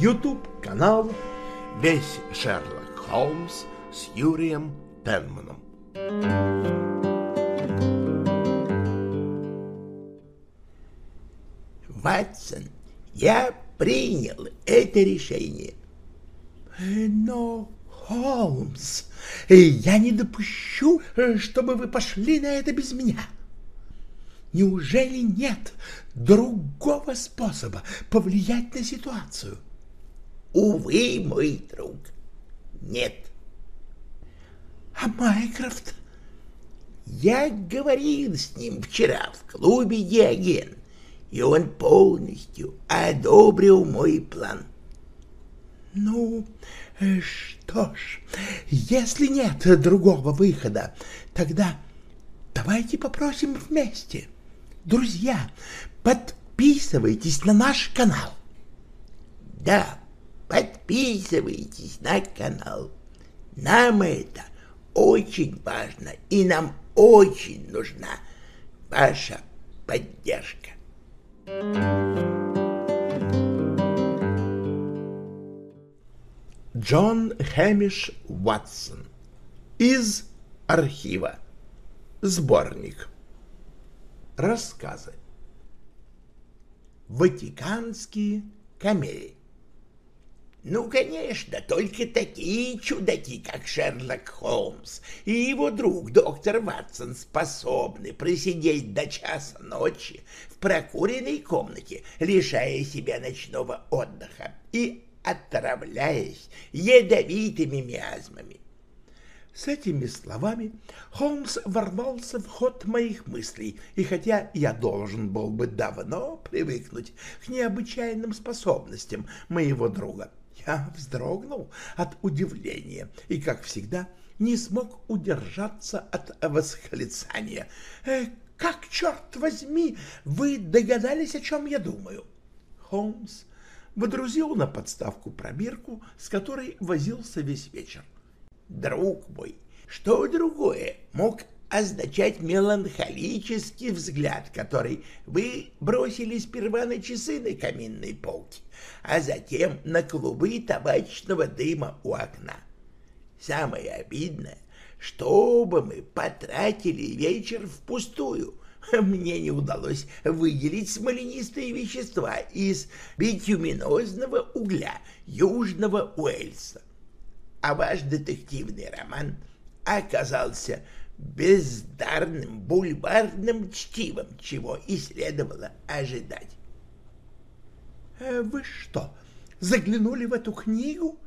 YouTube-канал «Весь Шерлок Холмс» с Юрием Пенманом. Ватсон, я принял это решение. Но, Холмс, я не допущу, чтобы вы пошли на это без меня. Неужели нет другого способа повлиять на ситуацию? Увы, мой друг, нет. А Майкрофт? Я говорил с ним вчера в клубе Диоген, и он полностью одобрил мой план. Ну, что ж, если нет другого выхода, тогда давайте попросим вместе. Друзья, подписывайтесь на наш канал. Да, подписывайтесь на канал. Нам это очень важно, и нам очень нужна ваша поддержка. Джон Хэмиш Уатсон из архива. Сборник. Рассказы. Ватиканские камеи. Ну, конечно, только такие чудаки, как Шерлок Холмс и его друг доктор Ватсон способны просидеть до часа ночи в прокуренной комнате, лишая себя ночного отдыха и отравляясь ядовитыми миазмами. С этими словами Холмс ворвался в ход моих мыслей, и хотя я должен был бы давно привыкнуть к необычайным способностям моего друга, я вздрогнул от удивления и, как всегда, не смог удержаться от восклицания. «Э, «Как, черт возьми, вы догадались, о чем я думаю?» Холмс водрузил на подставку пробирку, с которой возился весь вечер. «Друг мой, что другое мог означать меланхолический взгляд, который вы бросили сперва на часы на каминной полке, а затем на клубы табачного дыма у окна. Самое обидное, что бы мы потратили вечер впустую, мне не удалось выделить смоленистые вещества из битюминозного угля Южного Уэльса. А ваш детективный роман оказался бездарным бульварным чтивом, чего и следовало ожидать. Э, «Вы что, заглянули в эту книгу?»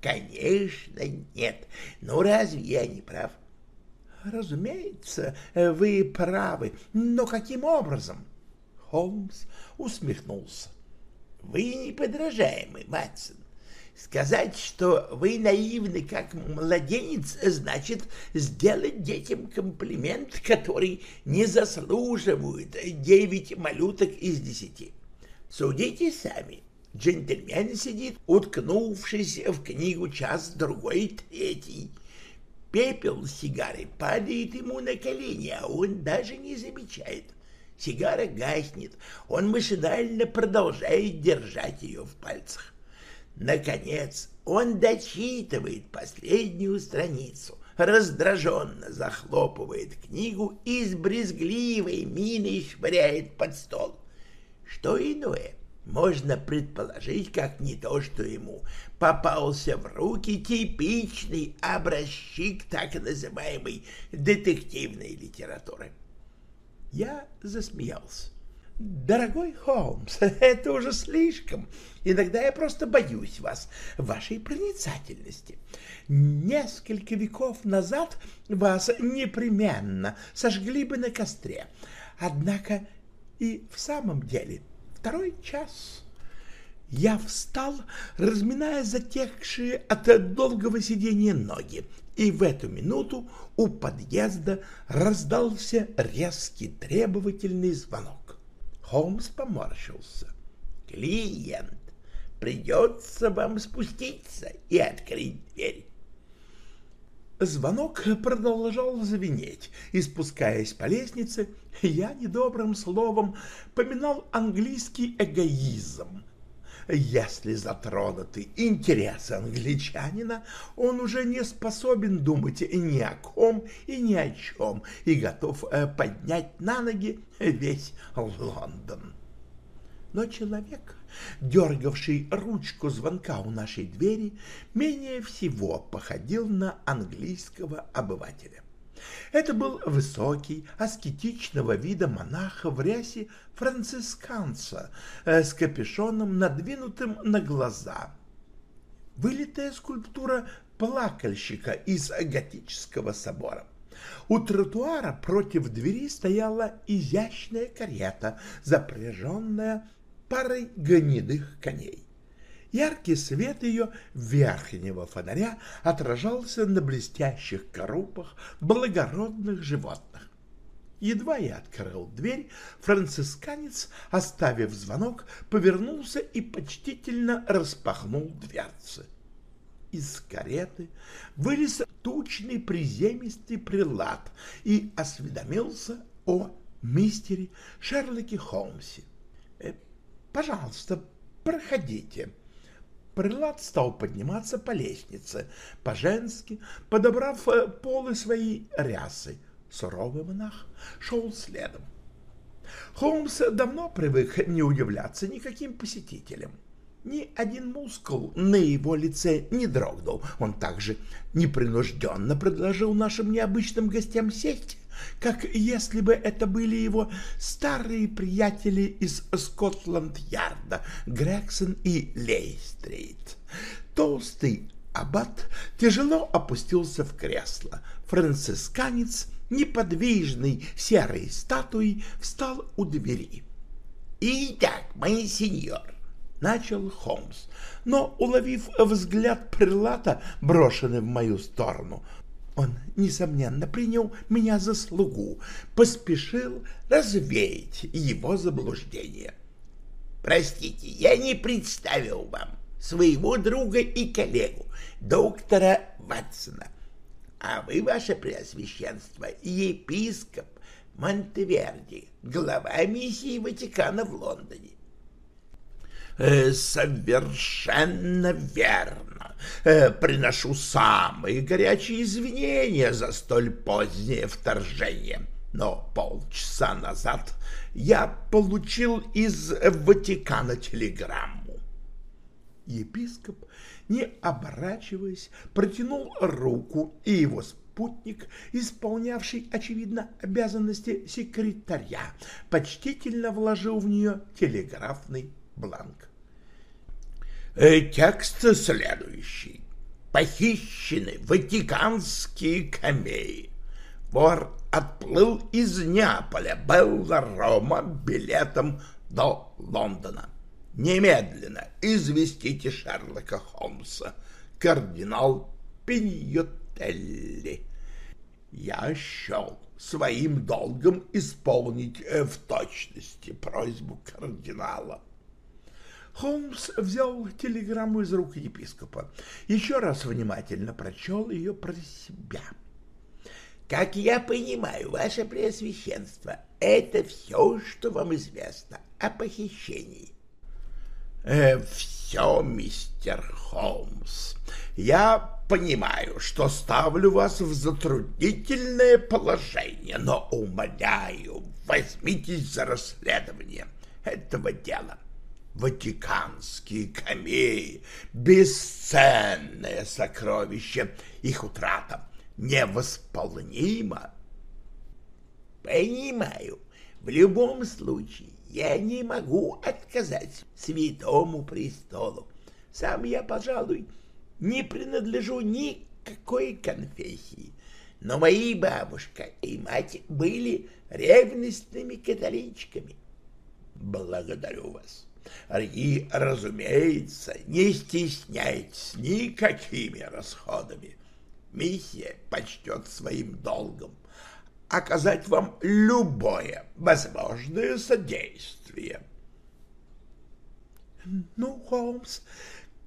«Конечно нет. Ну разве я не прав?» «Разумеется, вы правы. Но каким образом?» Холмс усмехнулся. «Вы неподражаемый, Матсон. Сказать, что вы наивны, как младенец, значит сделать детям комплимент, который не заслуживают девять малюток из десяти. Судите сами. Джентльмен сидит, уткнувшись в книгу час, другой, третий. Пепел сигары падает ему на колени, а он даже не замечает. Сигара гаснет, он машинально продолжает держать ее в пальцах. Наконец, он дочитывает последнюю страницу, раздраженно захлопывает книгу и с брезгливой миной швыряет под стол. Что иное можно предположить, как не то, что ему попался в руки типичный образчик так называемой детективной литературы. Я засмеялся. «Дорогой Холмс, это уже слишком. Иногда я просто боюсь вас, вашей проницательности. Несколько веков назад вас непременно сожгли бы на костре. Однако и в самом деле второй час...» Я встал, разминая затекшие от долгого сидения ноги, и в эту минуту у подъезда раздался резкий требовательный звонок. Холмс поморщился. «Клиент, придется вам спуститься и открыть дверь». Звонок продолжал звенеть, и, спускаясь по лестнице, я недобрым словом поминал английский эгоизм. Если затронуты интересы англичанина, он уже не способен думать ни о ком и ни о чем и готов э, поднять на ноги весь Лондон. Но человек, дергавший ручку звонка у нашей двери, менее всего походил на английского обывателя. Это был высокий, аскетичного вида монах в рясе францисканца э, с капюшоном, надвинутым на глаза. Вылитая скульптура плакальщика из готического собора. У тротуара против двери стояла изящная карета, запряженная парой гнедых коней. Яркий свет ее верхнего фонаря отражался на блестящих корупах благородных животных. Едва я открыл дверь, францисканец, оставив звонок, повернулся и почтительно распахнул дверцы. Из кареты вылез тучный приземистый прилад и осведомился о мистере Шерлоке Холмсе. «Э, «Пожалуйста, проходите», Прилад стал подниматься по лестнице, по-женски, подобрав э, полы своей рясы. Суровый монах шел следом. Холмс давно привык не удивляться никаким посетителям. Ни один мускул на его лице не дрогнул. Он также непринужденно предложил нашим необычным гостям сесть как если бы это были его старые приятели из Скотланд-Ярда, Грексон и Лейстрит. Толстый аббат тяжело опустился в кресло. Францисканец, неподвижный серой статуей, встал у двери. «Итак, мой сеньор», — начал Холмс, но, уловив взгляд прилата, брошенный в мою сторону, он, несомненно, принял меня за слугу, поспешил развеять его заблуждение. «Простите, я не представил вам своего друга и коллегу, доктора Ватсона. А вы, ваше преосвященство, епископ Монтеверди, глава миссии Ватикана в Лондоне. Э, совершенно верно. Э, приношу самые горячие извинения за столь позднее вторжение. Но полчаса назад я получил из Ватикана телеграмму. Епископ, не оборачиваясь, протянул руку, и его спутник, исполнявший, очевидно, обязанности секретаря, почтительно вложил в нее телеграфный бланк. Э, текст следующий. Похищены ватиканские камеи. Вор отплыл из Неаполя, Белла-Рома билетом до Лондона. Немедленно известите Шерлока Холмса, кардинал Пиньотелли. Я счел своим долгом исполнить э, в точности просьбу кардинала. Холмс взял телеграмму из рук епископа, еще раз внимательно прочел ее про себя. «Как я понимаю, ваше преосвященство, это все, что вам известно о похищении». Э, «Все, мистер Холмс. Я понимаю, что ставлю вас в затруднительное положение, но умоляю, возьмитесь за расследование этого дела. Ватиканские камеи — бесценное сокровище, их утрата невосполнима. Понимаю, в любом случае я не могу отказать святому престолу. Сам я, пожалуй, не принадлежу никакой конфессии, но мои бабушка и мать были ревностными католичками. Благодарю вас. И, разумеется, не стесняйтесь никакими расходами. Миссия почтет своим долгом оказать вам любое возможное содействие. Ну, Холмс,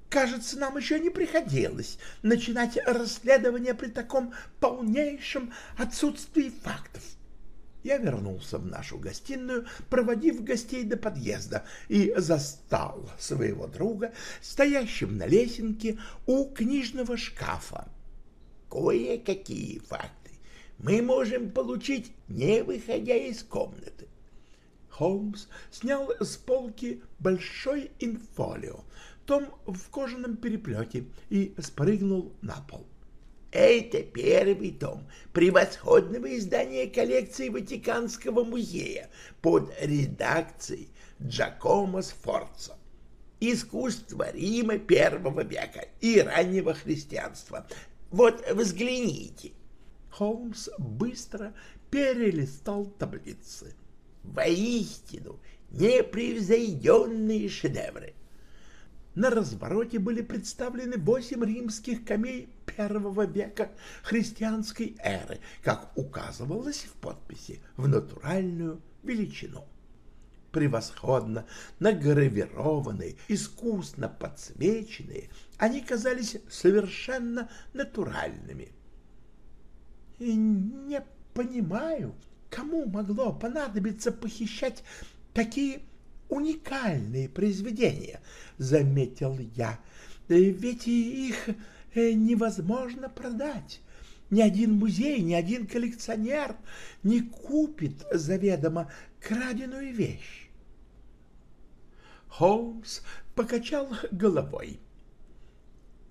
кажется, нам еще не приходилось начинать расследование при таком полнейшем отсутствии фактов. Я вернулся в нашу гостиную, проводив гостей до подъезда, и застал своего друга, стоящим на лесенке у книжного шкафа. Кое-какие факты мы можем получить, не выходя из комнаты. Холмс снял с полки большой инфолио, том в кожаном переплете, и спрыгнул на пол. Это первый том превосходного издания коллекции Ватиканского музея под редакцией Джакомо Сфорцо. Искусство Рима первого века и раннего христианства. Вот взгляните. Холмс быстро перелистал таблицы. Воистину непревзойденные шедевры. На развороте были представлены восемь римских камей первого века христианской эры, как указывалось в подписи, в натуральную величину. Превосходно награвированные, искусно подсвеченные, они казались совершенно натуральными. И не понимаю, кому могло понадобиться похищать такие уникальные произведения, — заметил я. Ведь их невозможно продать. Ни один музей, ни один коллекционер не купит заведомо краденую вещь. Холмс покачал головой.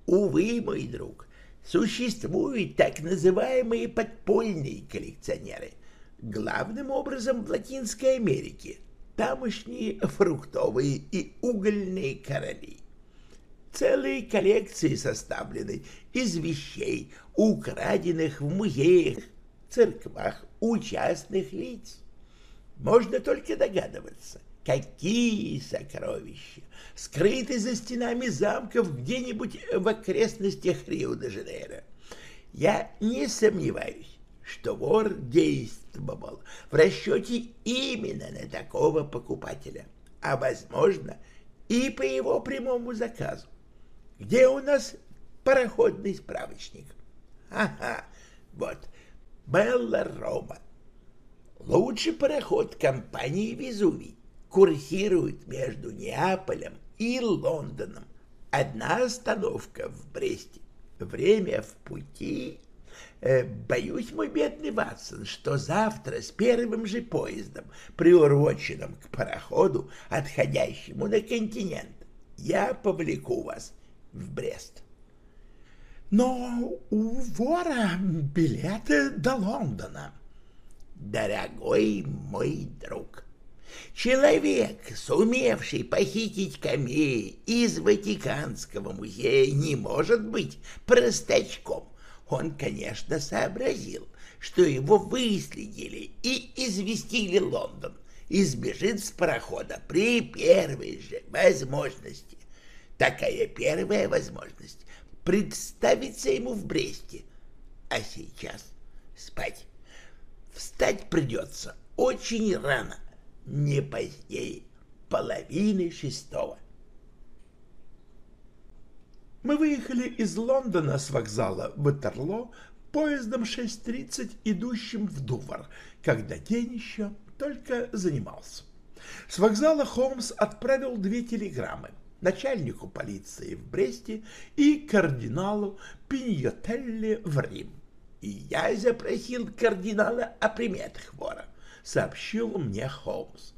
Увы, мой друг, существуют так называемые подпольные коллекционеры, главным образом в Латинской Америке, тамошние фруктовые и угольные короли. Целые коллекции составлены из вещей, украденных в музеях, церквах у частных лиц. Можно только догадываться, какие сокровища скрыты за стенами замков где-нибудь в окрестностях Рио-де-Жанейро. Я не сомневаюсь, что вор действовал в расчете именно на такого покупателя, а, возможно, и по его прямому заказу. Где у нас пароходный справочник? Ага, вот, Белла Рома. Лучший пароход компании «Везувий» курсирует между Неаполем и Лондоном. Одна остановка в Бресте. Время в пути Э, боюсь, мой бедный Ватсон, что завтра с первым же поездом, приуроченным к пароходу, отходящему на континент, я повлеку вас в Брест. Но у вора билеты до Лондона. Дорогой мой друг, человек, сумевший похитить камеи из Ватиканского музея, не может быть простачком он, конечно, сообразил, что его выследили и известили Лондон, и сбежит с парохода при первой же возможности. Такая первая возможность представится ему в Бресте. А сейчас спать. Встать придется очень рано, не позднее половины шестого. Мы выехали из Лондона с вокзала Ватерло поездом 6.30, идущим в Дувр, когда день еще только занимался. С вокзала Холмс отправил две телеграммы начальнику полиции в Бресте и кардиналу Пиньотелли в Рим. «И я запросил кардинала о приметах вора», — сообщил мне Холмс.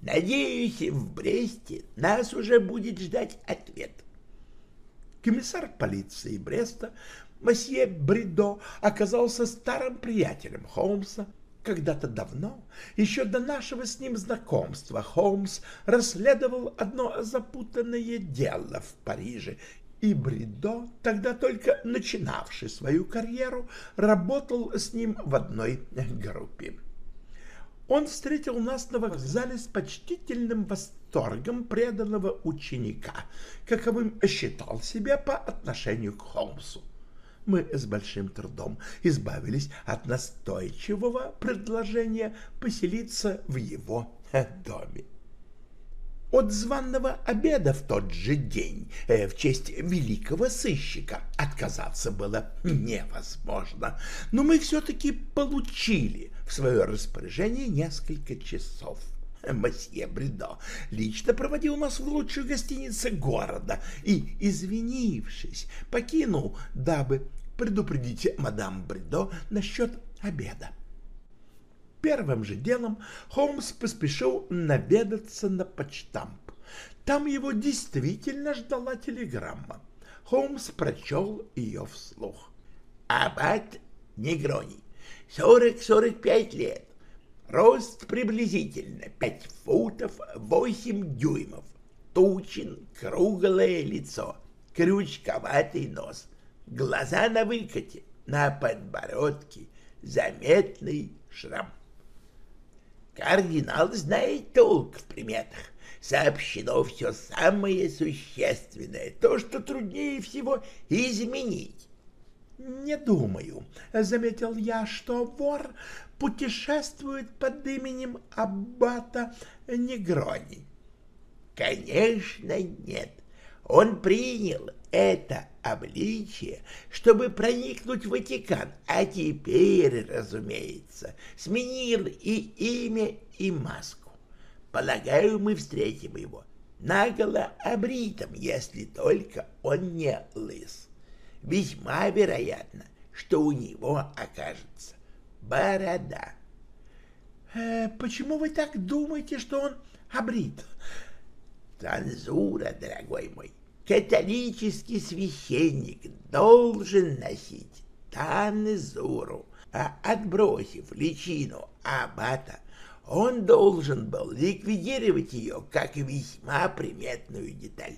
«Надеюсь, в Бресте нас уже будет ждать ответ». Комиссар полиции Бреста, месье Бридо, оказался старым приятелем Холмса. Когда-то давно, еще до нашего с ним знакомства, Холмс расследовал одно запутанное дело в Париже, и Бридо, тогда только начинавший свою карьеру, работал с ним в одной группе. Он встретил нас на вокзале с почтительным восторгом преданного ученика, каковым считал себя по отношению к Холмсу. Мы с большим трудом избавились от настойчивого предложения поселиться в его доме. От званного обеда в тот же день э, в честь великого сыщика отказаться было невозможно, но мы все-таки получили в свое распоряжение несколько часов. Мосье Бредо лично проводил нас в лучшую гостиницу города и, извинившись, покинул, дабы предупредить мадам Бредо насчет обеда. Первым же делом Холмс поспешил наведаться на почтамп. Там его действительно ждала телеграмма. Холмс прочел ее вслух. Аббат сорок-сорок пять лет, рост приблизительно пять футов восемь дюймов, тучен, круглое лицо, крючковатый нос, глаза на выкате, на подбородке заметный шрам. Кардинал знает толк в приметах. Сообщено все самое существенное, то, что труднее всего изменить. «Не думаю», — заметил я, — «что вор путешествует под именем Аббата Негрони». «Конечно, нет. Он принял это обличие, чтобы проникнуть в Ватикан, а теперь, разумеется, сменил и имя, и маску. Полагаю, мы встретим его наголо обритым, если только он не лыс. Весьма вероятно, что у него окажется борода. Э, «Почему вы так думаете, что он обрит?» «Цензура, дорогой мой, католический священник должен носить танзуру, а отбросив личину аббата, он должен был ликвидировать ее как весьма приметную деталь.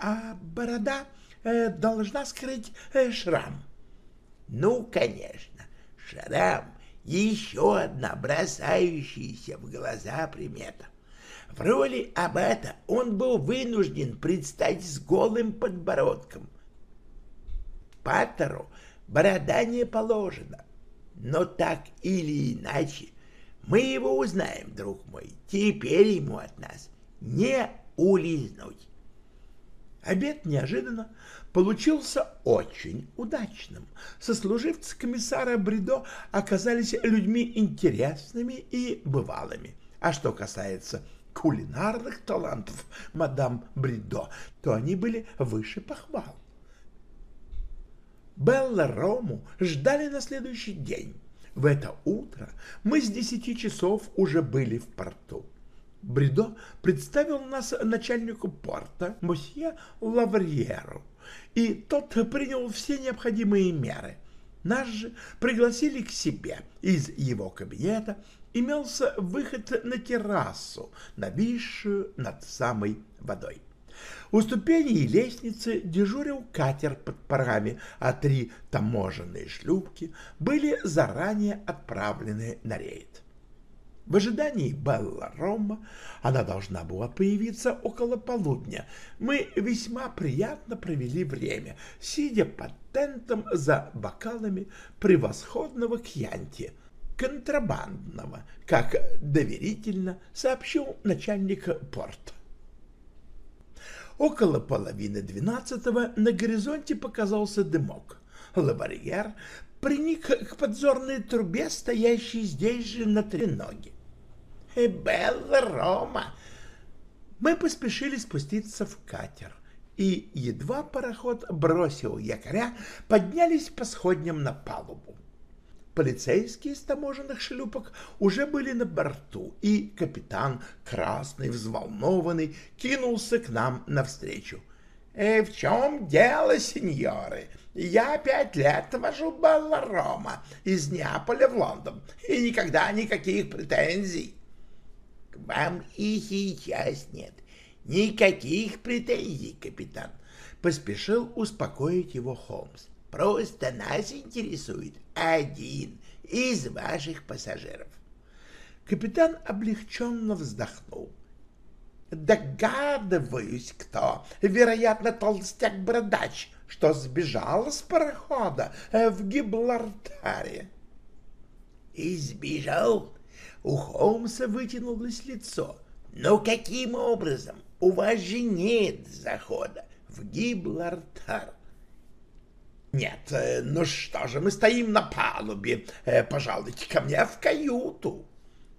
А борода э, должна скрыть э, шрам. Ну, конечно, шрам — еще одна бросающаяся в глаза примета. В роли аббата он был вынужден предстать с голым подбородком. Паттеру борода не положена, но так или иначе мы его узнаем, друг мой. Теперь ему от нас не улизнуть. Обед неожиданно получился очень удачным. Сослуживцы комиссара Бридо оказались людьми интересными и бывалыми. А что касается кулинарных талантов мадам Бридо, то они были выше похвал. Белла Рому ждали на следующий день. В это утро мы с десяти часов уже были в порту. Бридо представил нас начальнику порта, мосье Лавриеру, и тот принял все необходимые меры. Нас же пригласили к себе из его кабинета имелся выход на террасу, нависшую над самой водой. У ступеней лестницы дежурил катер под парами, а три таможенные шлюпки были заранее отправлены на рейд. В ожидании Белла Рома она должна была появиться около полудня. Мы весьма приятно провели время, сидя под тентом за бокалами превосходного кьянти — контрабандного, как доверительно сообщил начальник порта. Около половины двенадцатого на горизонте показался дымок. Лабарьер приник к подзорной трубе, стоящей здесь же на треноге. «Белла Рома!» Мы поспешили спуститься в катер, и едва пароход бросил якоря, поднялись по сходням на палубу. Полицейские с таможенных шлюпок уже были на борту, и капитан, красный, взволнованный, кинулся к нам навстречу. «Э, «В чем дело, сеньоры? Я пять лет вожу Балларома из Неаполя в Лондон, и никогда никаких претензий». «К вам и сейчас нет никаких претензий, капитан», — поспешил успокоить его Холмс. Просто нас интересует один из ваших пассажиров. Капитан облегченно вздохнул. Догадываюсь, кто. Вероятно, толстяк-бородач, что сбежал с парохода э, в Гиблартаре. И сбежал? У Холмса вытянулось лицо. Но каким образом? У вас же нет захода в Гиблартар. Нет, э, ну что же, мы стоим на палубе. Э, пожалуйте ко мне в каюту.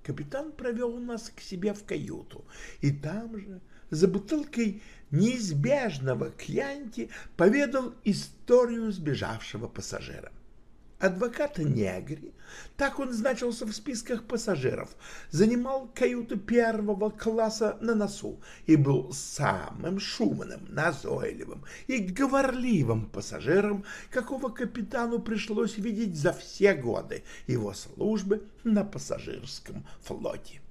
Капитан провел нас к себе в каюту, и там же, за бутылкой неизбежного кьянти, поведал историю сбежавшего пассажира адвоката Негри, так он значился в списках пассажиров, занимал каюту первого класса на носу и был самым шумным, назойливым и говорливым пассажиром, какого капитану пришлось видеть за все годы его службы на пассажирском флоте.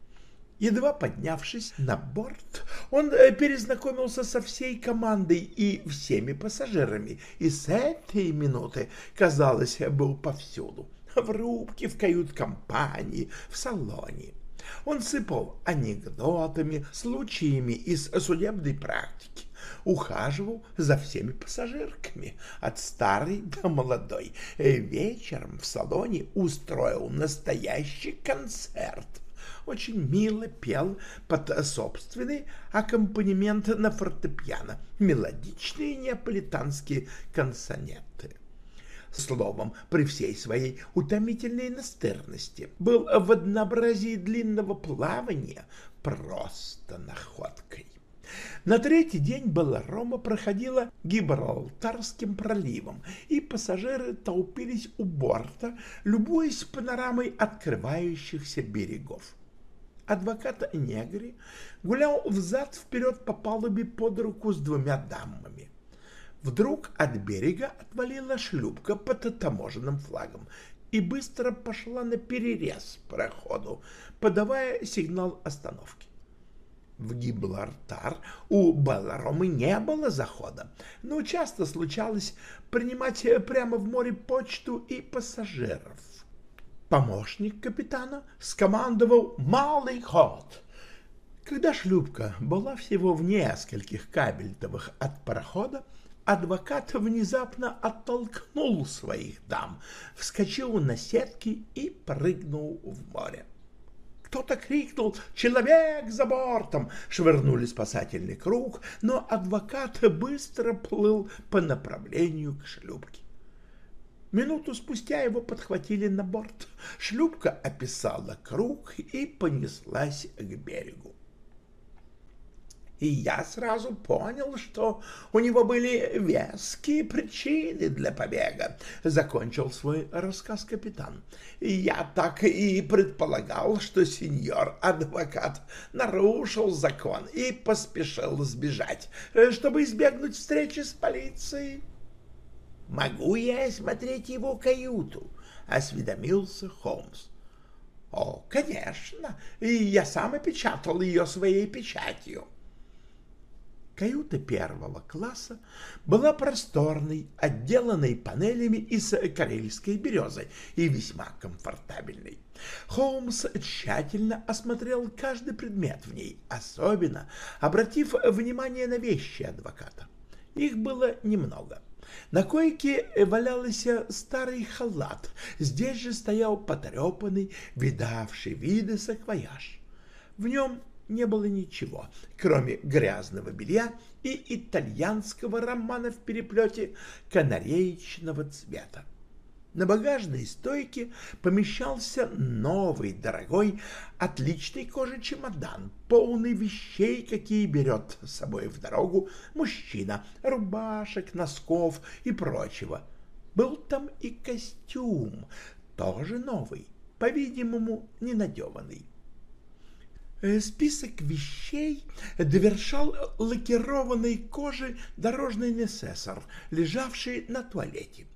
Едва поднявшись на борт, он э, перезнакомился со всей командой и всеми пассажирами, и с этой минуты, казалось, был повсюду, в рубке, в кают-компании, в салоне. Он сыпал анекдотами, случаями из судебной практики, ухаживал за всеми пассажирками, от старой до молодой. Э, вечером в салоне устроил настоящий концерт — очень мило пел под собственный аккомпанемент на фортепиано мелодичные неаполитанские консонеты. Словом, при всей своей утомительной настырности был в однообразии длинного плавания просто находкой. На третий день Беларома проходила Гибралтарским проливом, и пассажиры толпились у борта, любуясь панорамой открывающихся берегов адвоката Негри гулял взад-вперед по палубе под руку с двумя дамами. Вдруг от берега отвалила шлюпка под таможенным флагом и быстро пошла на перерез проходу, подавая сигнал остановки. В Гиблартар у Белларомы не было захода, но часто случалось принимать прямо в море почту и пассажиров помощник капитана скомандовал «малый ход». Когда шлюпка была всего в нескольких кабельтовых от парохода, адвокат внезапно оттолкнул своих дам, вскочил на сетки и прыгнул в море. Кто-то крикнул «Человек за бортом!» Швырнули спасательный круг, но адвокат быстро плыл по направлению к шлюпке. Минуту спустя его подхватили на борт. Шлюпка описала круг и понеслась к берегу. И я сразу понял, что у него были веские причины для побега, — закончил свой рассказ капитан. Я так и предполагал, что сеньор-адвокат нарушил закон и поспешил сбежать, чтобы избегнуть встречи с полицией. «Могу я осмотреть его каюту?» — осведомился Холмс. «О, конечно, и я сам опечатал ее своей печатью». Каюта первого класса была просторной, отделанной панелями из карельской березы и весьма комфортабельной. Холмс тщательно осмотрел каждый предмет в ней, особенно обратив внимание на вещи адвоката. Их было немного. На койке валялся старый халат, здесь же стоял потрепанный, видавший виды саквояж. В нем не было ничего, кроме грязного белья и итальянского романа в переплете канареечного цвета. На багажной стойке помещался новый, дорогой, отличный кожи чемодан, полный вещей, какие берет с собой в дорогу мужчина, рубашек, носков и прочего. Был там и костюм, тоже новый, по-видимому, ненадеванный. Э, список вещей довершал лакированной кожи дорожный несессор, лежавший на туалете.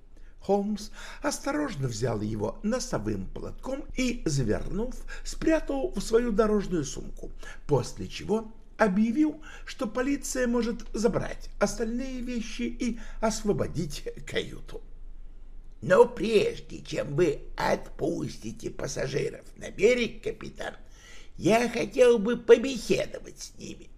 Холмс осторожно взял его носовым платком и, завернув, спрятал в свою дорожную сумку, после чего объявил, что полиция может забрать остальные вещи и освободить каюту. Но прежде чем вы отпустите пассажиров на берег, капитан, я хотел бы побеседовать с ними.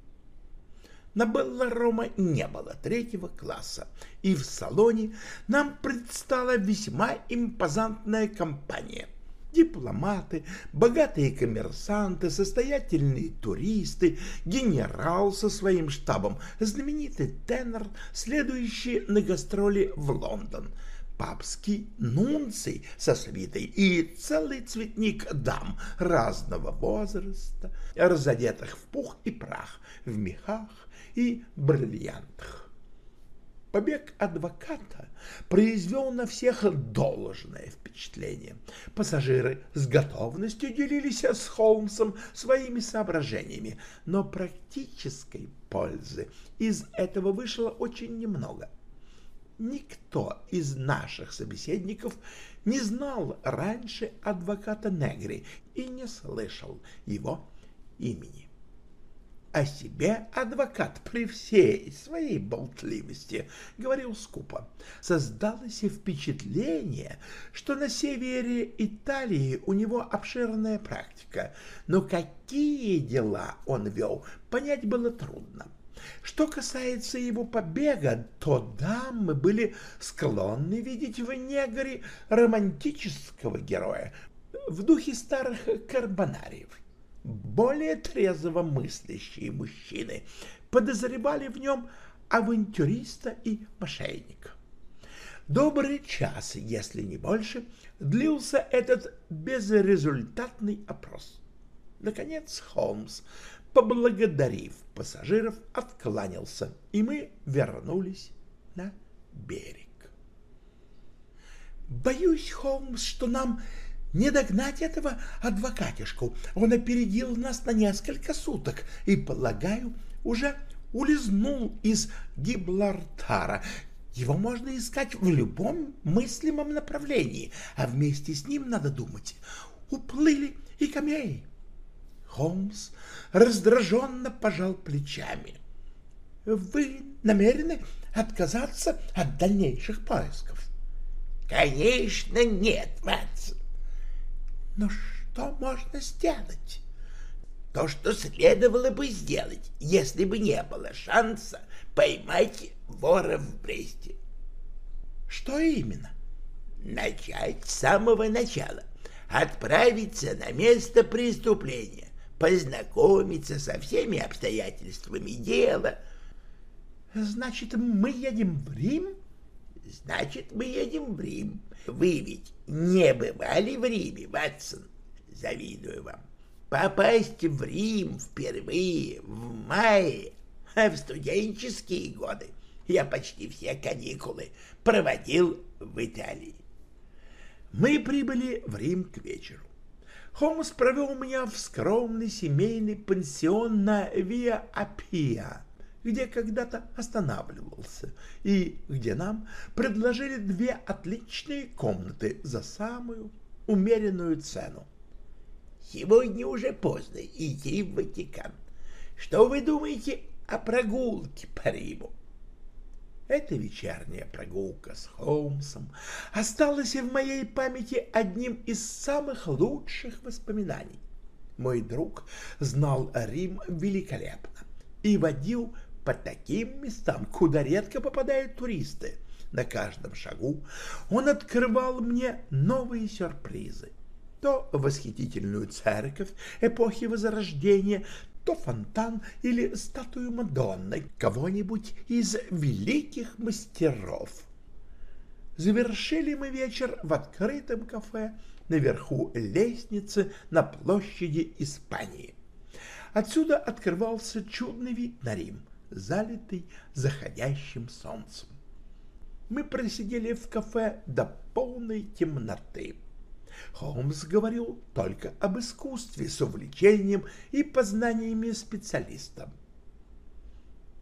На Белларома не было третьего класса, и в салоне нам предстала весьма импозантная компания. дипломаты, богатые коммерсанты, состоятельные туристы, генерал со своим штабом, знаменитый тенор, следующий на гастроли в Лондон, папский нунций со свитой и целый цветник дам разного возраста, разодетых в пух и прах, в мехах и бриллиантах. Побег адвоката произвел на всех должное впечатление. Пассажиры с готовностью делились с Холмсом своими соображениями, но практической пользы из этого вышло очень немного. Никто из наших собеседников не знал раньше адвоката Негри и не слышал его имени. О себе адвокат при всей своей болтливости говорил скупо. Создалось впечатление, что на севере Италии у него обширная практика, но какие дела он вел, понять было трудно. Что касается его побега, то да, мы были склонны видеть в негре романтического героя в духе старых карбонариев более трезво мыслящие мужчины подозревали в нем авантюриста и мошенника. Добрый час, если не больше, длился этот безрезультатный опрос. Наконец Холмс, поблагодарив пассажиров, откланялся, и мы вернулись на берег. «Боюсь, Холмс, что нам не догнать этого адвокатишку. Он опередил нас на несколько суток и, полагаю, уже улизнул из Гиблартара. Его можно искать в любом мыслимом направлении, а вместе с ним, надо думать, уплыли и камеи. Холмс раздраженно пожал плечами. «Вы намерены отказаться от дальнейших поисков?» «Конечно нет, Ватсон. Но что можно сделать? То, что следовало бы сделать, если бы не было шанса поймать вора в Бресте. Что именно? Начать с самого начала. Отправиться на место преступления, познакомиться со всеми обстоятельствами дела. Значит, мы едем в Рим? Значит, мы едем в Рим. Вы ведь не бывали в Риме, Ватсон? Завидую вам. Попасть в Рим впервые в мае, а в студенческие годы я почти все каникулы проводил в Италии. Мы прибыли в Рим к вечеру. Холмс провел меня в скромный семейный пансион на Виа Апия, где когда-то останавливался, и где нам предложили две отличные комнаты за самую умеренную цену. Сегодня уже поздно идти в Ватикан. Что вы думаете о прогулке по Риму? Эта вечерняя прогулка с Холмсом осталась в моей памяти одним из самых лучших воспоминаний. Мой друг знал Рим великолепно и водил по таким местам, куда редко попадают туристы. На каждом шагу он открывал мне новые сюрпризы. То восхитительную церковь эпохи Возрождения, то фонтан или статую Мадонны, кого-нибудь из великих мастеров. Завершили мы вечер в открытом кафе наверху лестницы на площади Испании. Отсюда открывался чудный вид на Рим — залитый заходящим солнцем. Мы просидели в кафе до полной темноты. Холмс говорил только об искусстве с увлечением и познаниями специалиста.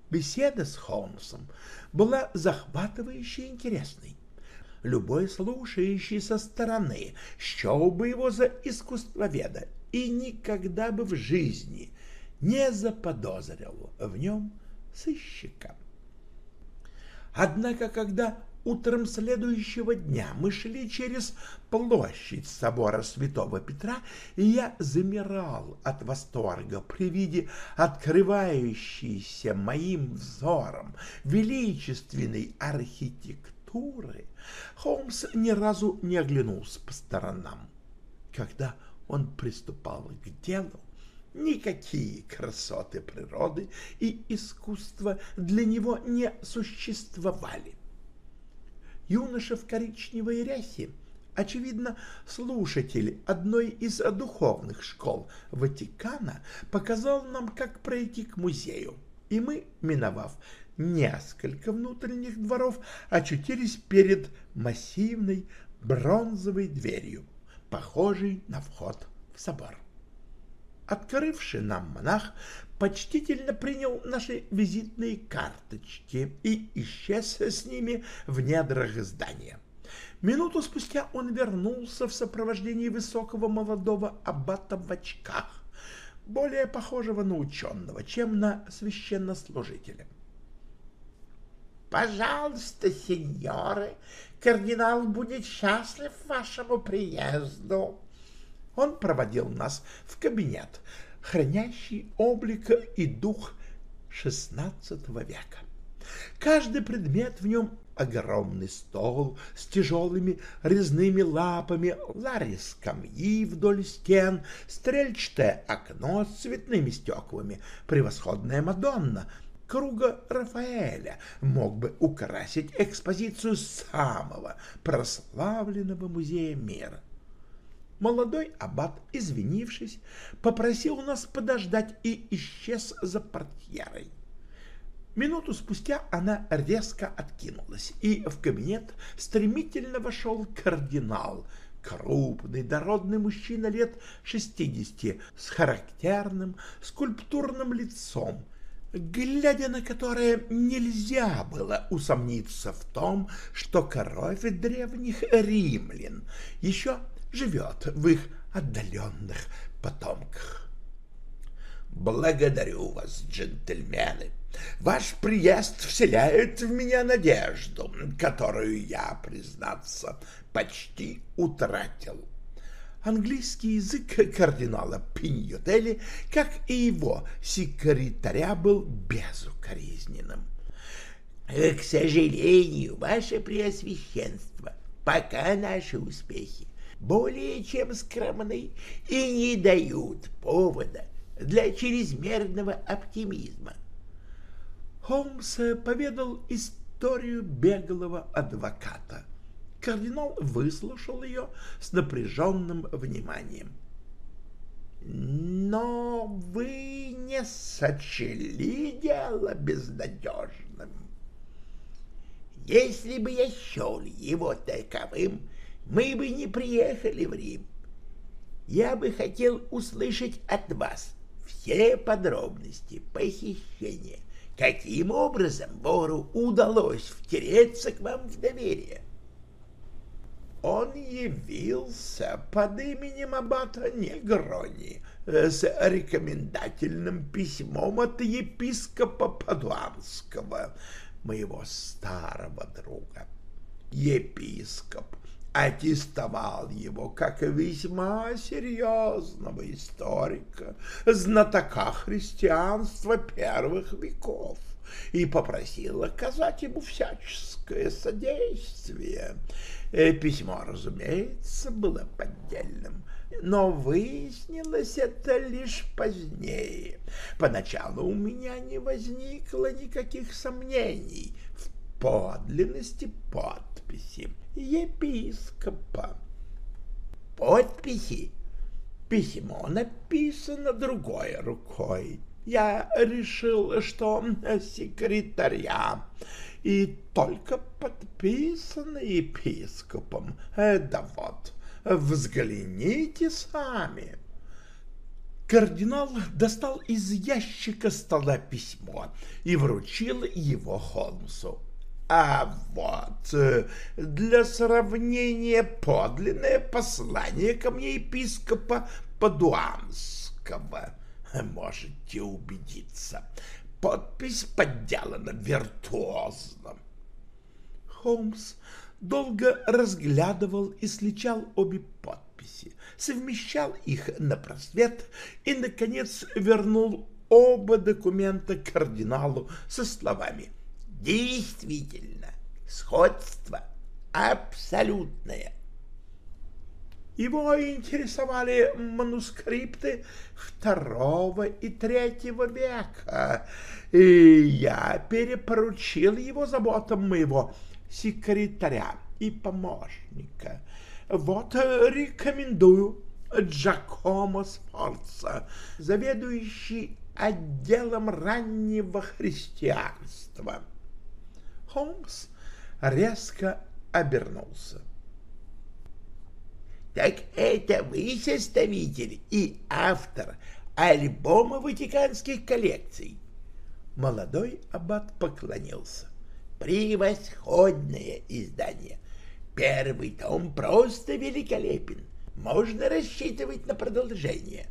Беседа с Холмсом была захватывающе интересной. Любой слушающий со стороны счел бы его за искусствоведа и никогда бы в жизни не заподозрил в нем сыщика. Однако, когда утром следующего дня мы шли через площадь собора святого Петра, и я замирал от восторга при виде открывающейся моим взором величественной архитектуры, Холмс ни разу не оглянулся по сторонам. когда он приступал к делу, никакие красоты природы и искусства для него не существовали. Юноша в коричневой рясе, очевидно, слушатель одной из духовных школ Ватикана, показал нам, как пройти к музею, и мы, миновав несколько внутренних дворов, очутились перед массивной бронзовой дверью, похожей на вход в собор. Открывший нам монах почтительно принял наши визитные карточки и исчез с ними в недрах здания. Минуту спустя он вернулся в сопровождении высокого молодого аббата в очках, более похожего на ученого, чем на священнослужителя. «Пожалуйста, сеньоры, кардинал будет счастлив вашему приезду», он проводил нас в кабинет, хранящий облик и дух XVI века. Каждый предмет в нем огромный стол с тяжелыми резными лапами, лари скамьи вдоль стен, стрельчатое окно с цветными стеклами, превосходная Мадонна, круга Рафаэля мог бы украсить экспозицию самого прославленного музея мира. Молодой аббат, извинившись, попросил нас подождать и исчез за портьерой. Минуту спустя она резко откинулась, и в кабинет стремительно вошел кардинал, крупный, дородный мужчина лет шестидесяти, с характерным скульптурным лицом, глядя на которое нельзя было усомниться в том, что кровь древних римлян еще живет в их отдаленных потомках. Благодарю вас, джентльмены. Ваш приезд вселяет в меня надежду, которую я, признаться, почти утратил. Английский язык кардинала Пиньотели, как и его секретаря, был безукоризненным. К сожалению, ваше преосвященство, пока наши успехи более чем скромны и не дают повода для чрезмерного оптимизма. Холмс поведал историю беглого адвоката. Кардинал выслушал ее с напряженным вниманием. «Но вы не сочли дело безнадежным. Если бы я счел его таковым, мы бы не приехали в Рим. Я бы хотел услышать от вас все подробности похищения. Каким образом вору удалось втереться к вам в доверие? Он явился под именем аббата Негрони с рекомендательным письмом от епископа Падуанского, моего старого друга. Епископ аттестовал его как весьма серьезного историка, знатока христианства первых веков, и попросил оказать ему всяческое содействие. Э, письмо, разумеется, было поддельным, но выяснилось это лишь позднее. Поначалу у меня не возникло никаких сомнений подлинности подписи епископа. Подписи. Письмо написано другой рукой. Я решил, что секретаря, и только подписано епископом. Э, да вот, взгляните сами. Кардинал достал из ящика стола письмо и вручил его Холмсу. А вот, э, для сравнения, подлинное послание ко мне епископа Падуанского. Можете убедиться, подпись подделана виртуозно. Холмс долго разглядывал и сличал обе подписи, совмещал их на просвет и, наконец, вернул оба документа кардиналу со словами — Действительно, сходство абсолютное. Его интересовали манускрипты второго и третьего века, и я перепоручил его заботам моего секретаря и помощника. Вот рекомендую Джакомо Сфорца, заведующий отделом раннего христианства. Холмс резко обернулся. Так это вы составитель и автор альбома ватиканских коллекций? Молодой аббат поклонился. Превосходное издание. Первый том просто великолепен. Можно рассчитывать на продолжение.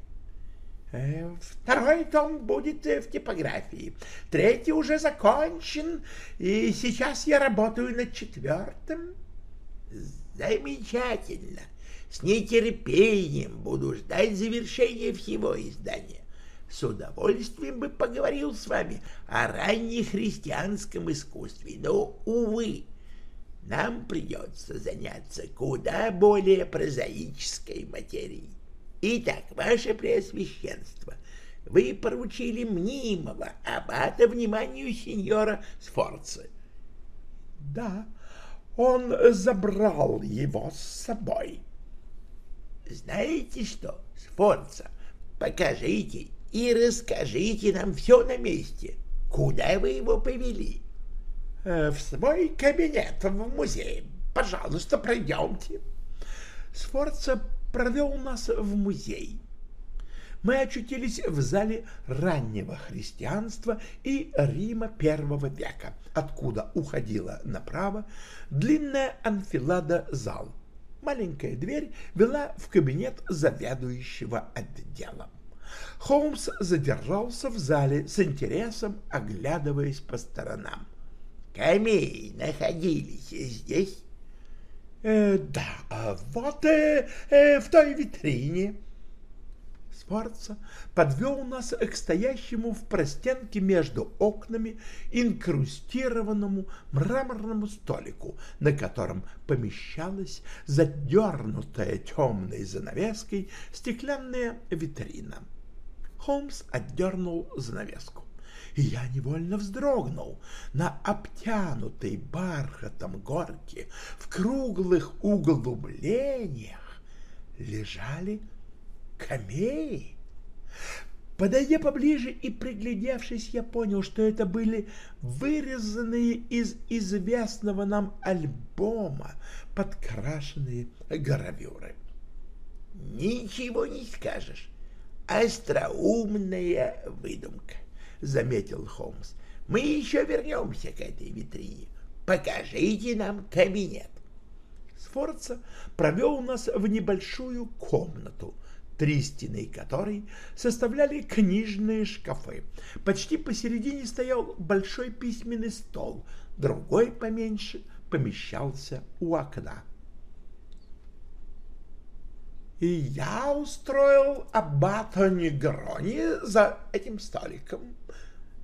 Э, второй том будет в типографии. Третий уже закончен, и сейчас я работаю над четвертым. Замечательно. С нетерпением буду ждать завершения всего издания. С удовольствием бы поговорил с вами о раннехристианском искусстве, но, увы, нам придется заняться куда более прозаической материей. Итак, ваше преосвященство, вы поручили мнимого аббата вниманию сеньора Сфорца. Да, он забрал его с собой. Знаете что, Сфорца, покажите и расскажите нам все на месте. Куда вы его повели? Э, в свой кабинет в музее. Пожалуйста, пройдемте. Сфорца провел нас в музей. Мы очутились в зале раннего христианства и Рима первого века, откуда уходила направо длинная анфилада зал. Маленькая дверь вела в кабинет заведующего отделом. Холмс задержался в зале с интересом, оглядываясь по сторонам. «Камей находились здесь?» Э, «Да, а вот э, э, в той витрине». Сфорца подвел нас к стоящему в простенке между окнами инкрустированному мраморному столику, на котором помещалась задернутая темной занавеской стеклянная витрина. Холмс отдернул занавеску, и я невольно вздрогнул. На обтянутой бархатом горке в круглых углублениях лежали камеи. Подойдя поближе и приглядевшись, я понял, что это были вырезанные из известного нам альбома подкрашенные гравюры. «Ничего не скажешь. Остроумная выдумка», — заметил Холмс. «Мы еще вернемся к этой витрине. Покажите нам кабинет». Сфорца провел нас в небольшую комнату, три стены которой составляли книжные шкафы. Почти посередине стоял большой письменный стол, другой поменьше помещался у окна. И я устроил аббата Негрони за этим столиком, —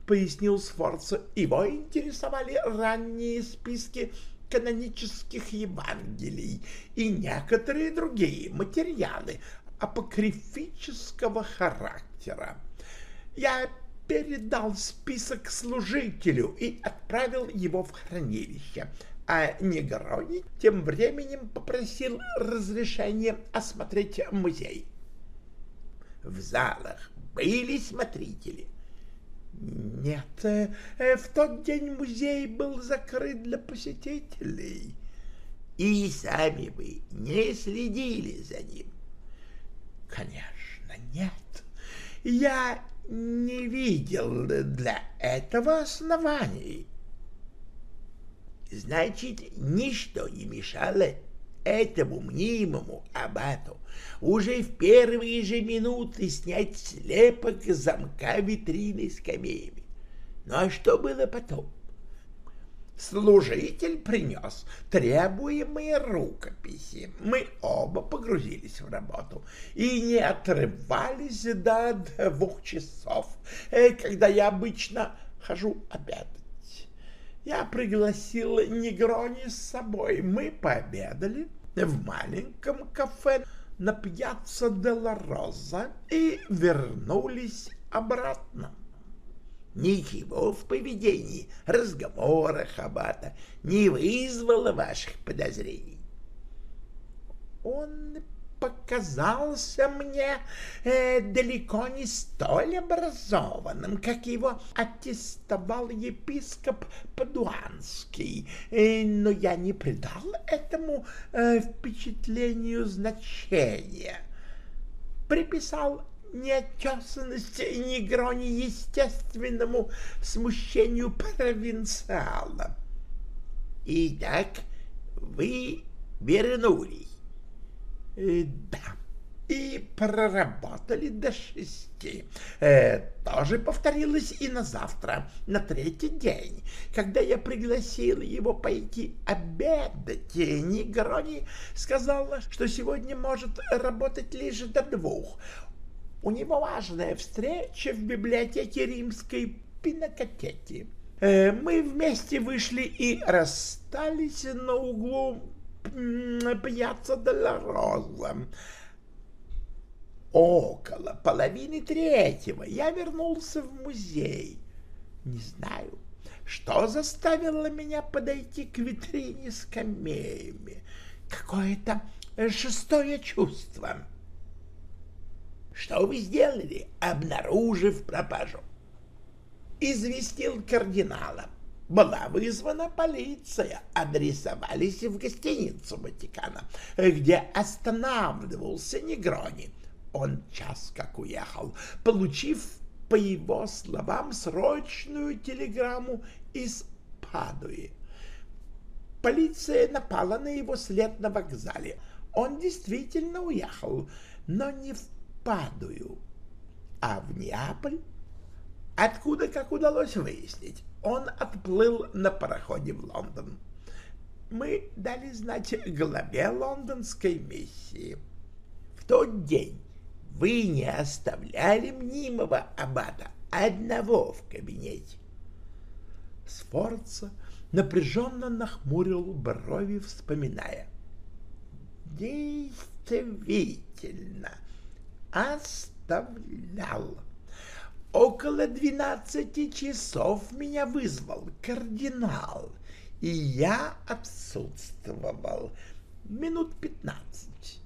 пояснил Сфорца. Его интересовали ранние списки канонических Евангелий и некоторые другие материалы, апокрифического характера. Я передал список служителю и отправил его в хранилище, а Негрони тем временем попросил разрешения осмотреть музей. В залах были смотрители? Нет, э, в тот день музей был закрыт для посетителей. И сами вы не следили за ним? Конечно, нет. Я не видел для этого оснований. Значит, ничто не мешало этому мнимому абату уже в первые же минуты снять слепок замка витрины с камеями. Ну а что было потом? Служитель принес требуемые рукописи. Мы оба погрузились в работу и не отрывались до двух часов, э, когда я обычно хожу обедать. Я пригласил Негрони с собой. Мы пообедали в маленьком кафе на пьяцца де ла Роза и вернулись обратно. Ничего в поведении, разговорах Аббата не вызвало ваших подозрений. Он показался мне э, далеко не столь образованным, как его аттестовал епископ Падуанский, э, но я не придал этому э, впечатлению значения. Приписал неотесанности и негрони естественному смущению провинциала. Итак, вы вернулись. Э, да, и проработали до шести. Э, тоже повторилось и на завтра, на третий день, когда я пригласил его пойти обедать. Негрони сказала, что сегодня может работать лишь до двух. У него важная встреча в библиотеке римской Пинакотети. Э, мы вместе вышли и расстались на углу Пьяцца Делла Роза. Около половины третьего я вернулся в музей. Не знаю, что заставило меня подойти к витрине с камеями. Какое-то шестое чувство. Что вы сделали, обнаружив пропажу? Известил кардинала была вызвана полиция, адресовались в гостиницу Ватикана, где останавливался Негрони. Он час как уехал, получив, по его словам, срочную телеграмму из Падуи. Полиция напала на его след на вокзале. Он действительно уехал, но не в Падую, а в Неаполь, откуда, как удалось выяснить, он отплыл на пароходе в Лондон. Мы дали знать главе лондонской миссии. В тот день вы не оставляли мнимого аббата одного в кабинете. Сфорца напряженно нахмурил брови, вспоминая. Действительно, оставлял. Около двенадцати часов меня вызвал кардинал, и я отсутствовал минут пятнадцать.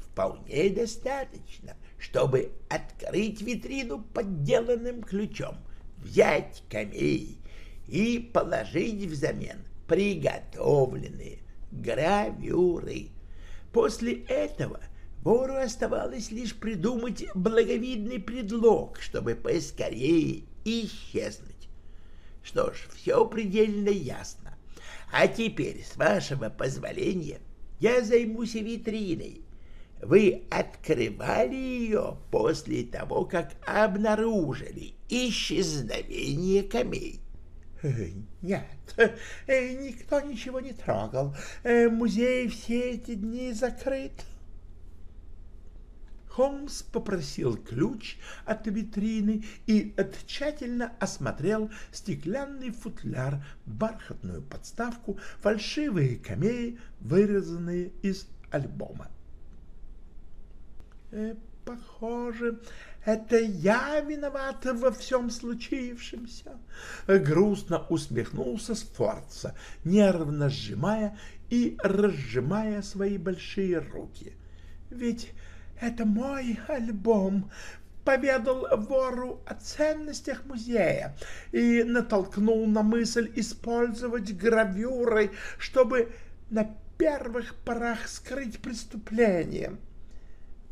Вполне достаточно, чтобы открыть витрину подделанным ключом, взять камей и положить взамен приготовленные гравюры. После этого — Вору оставалось лишь придумать благовидный предлог, чтобы поскорее исчезнуть. Что ж, все предельно ясно. А теперь, с вашего позволения, я займусь витриной. Вы открывали ее после того, как обнаружили исчезновение камей. Э, нет, э, никто ничего не трогал. Э, музей все эти дни закрыт. Холмс попросил ключ от витрины и тщательно осмотрел стеклянный футляр, бархатную подставку, фальшивые камеи, вырезанные из альбома. «Э, «Похоже, это я виноват во всем случившемся», — грустно усмехнулся Сфорца, нервно сжимая и разжимая свои большие руки. «Ведь это мой альбом, поведал вору о ценностях музея и натолкнул на мысль использовать гравюры, чтобы на первых порах скрыть преступление.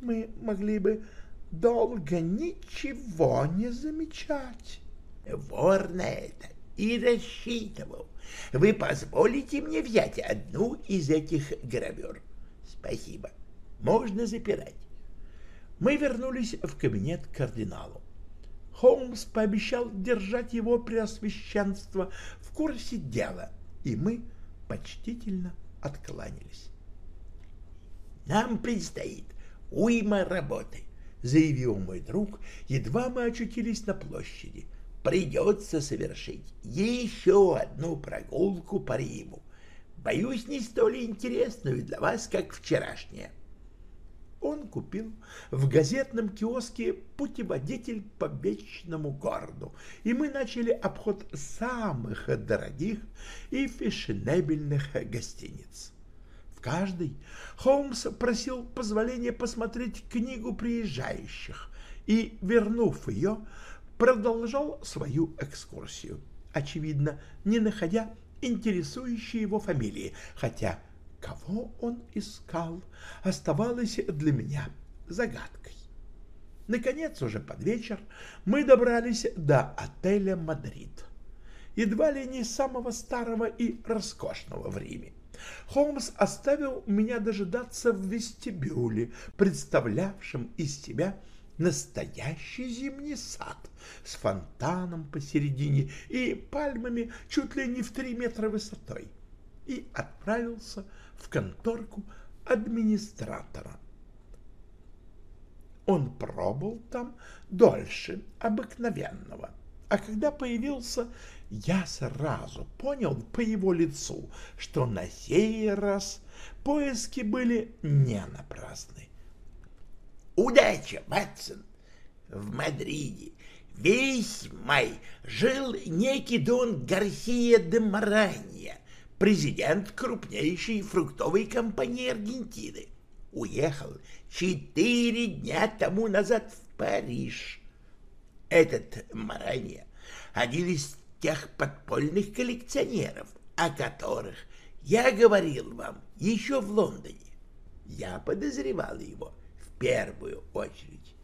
Мы могли бы долго ничего не замечать. Вор на это и рассчитывал. Вы позволите мне взять одну из этих гравюр? Спасибо. Можно запирать мы вернулись в кабинет кардиналу. Холмс пообещал держать его преосвященство в курсе дела, и мы почтительно откланялись. «Нам предстоит уйма работы», — заявил мой друг, едва мы очутились на площади. «Придется совершить еще одну прогулку по Риму. Боюсь, не столь интересную для вас, как вчерашняя». Он купил в газетном киоске путеводитель по вечному городу, и мы начали обход самых дорогих и фешенебельных гостиниц. В каждой Холмс просил позволения посмотреть книгу приезжающих и, вернув ее, продолжал свою экскурсию, очевидно, не находя интересующей его фамилии, хотя кого он искал, оставалось для меня загадкой. Наконец, уже под вечер, мы добрались до отеля «Мадрид», едва ли не самого старого и роскошного в Риме. Холмс оставил меня дожидаться в вестибюле, представлявшем из себя настоящий зимний сад с фонтаном посередине и пальмами чуть ли не в три метра высотой, и отправился в конторку администратора. Он пробыл там дольше обыкновенного, а когда появился, я сразу понял по его лицу, что на сей раз поиски были не напрасны. Удача, Матсон! В Мадриде весь май жил некий Дон Гарсия де Маранья, президент крупнейшей фруктовой компании Аргентины. Уехал четыре дня тому назад в Париж. Этот Маранья один из тех подпольных коллекционеров, о которых я говорил вам еще в Лондоне. Я подозревал его первую очередь.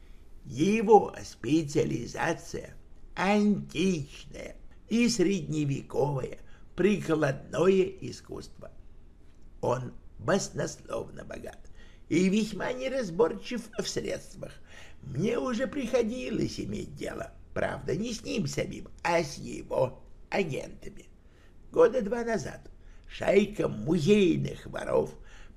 Его специализация античная и средневековое прикладное искусство. Он баснословно богат и весьма неразборчив в средствах. Мне уже приходилось иметь дело, правда, не с ним самим, а с его агентами. Года два назад шайка музейных воров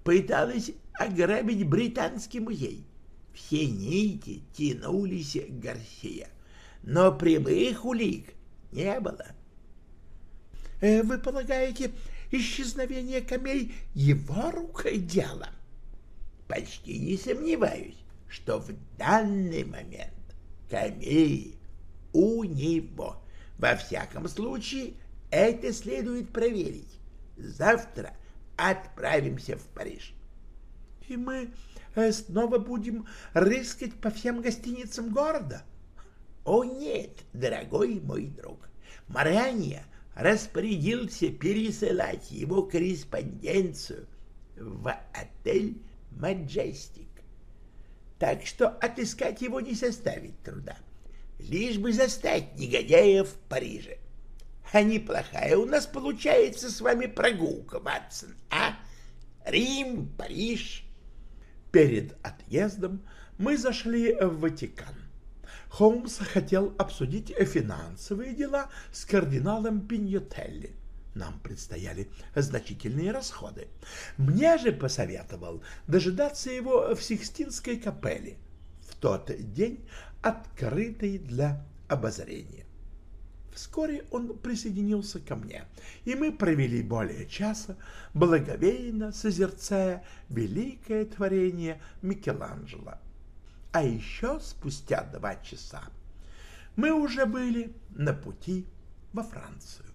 пыталась ограбить британский музей. Все нити тянулись к Гарсия, но прямых улик не было. Э, — Вы полагаете, исчезновение камей — его рукой дело? — Почти не сомневаюсь, что в данный момент камеи у него. Во всяком случае, это следует проверить. Завтра отправимся в Париж. — И мы Э, снова будем рыскать по всем гостиницам города? О нет, дорогой мой друг, Маранья распорядился пересылать его корреспонденцию в отель «Маджестик». Так что отыскать его не составит труда, лишь бы застать негодяя в Париже. А неплохая у нас получается с вами прогулка, Ватсон, а? Рим, Париж, Перед отъездом мы зашли в Ватикан. Холмс хотел обсудить финансовые дела с кардиналом Пиньотелли. Нам предстояли значительные расходы. Мне же посоветовал дожидаться его в Сикстинской капелле, в тот день открытой для обозрения. Вскоре он присоединился ко мне, и мы провели более часа, благовейно созерцая великое творение Микеланджело. А еще спустя два часа мы уже были на пути во Францию.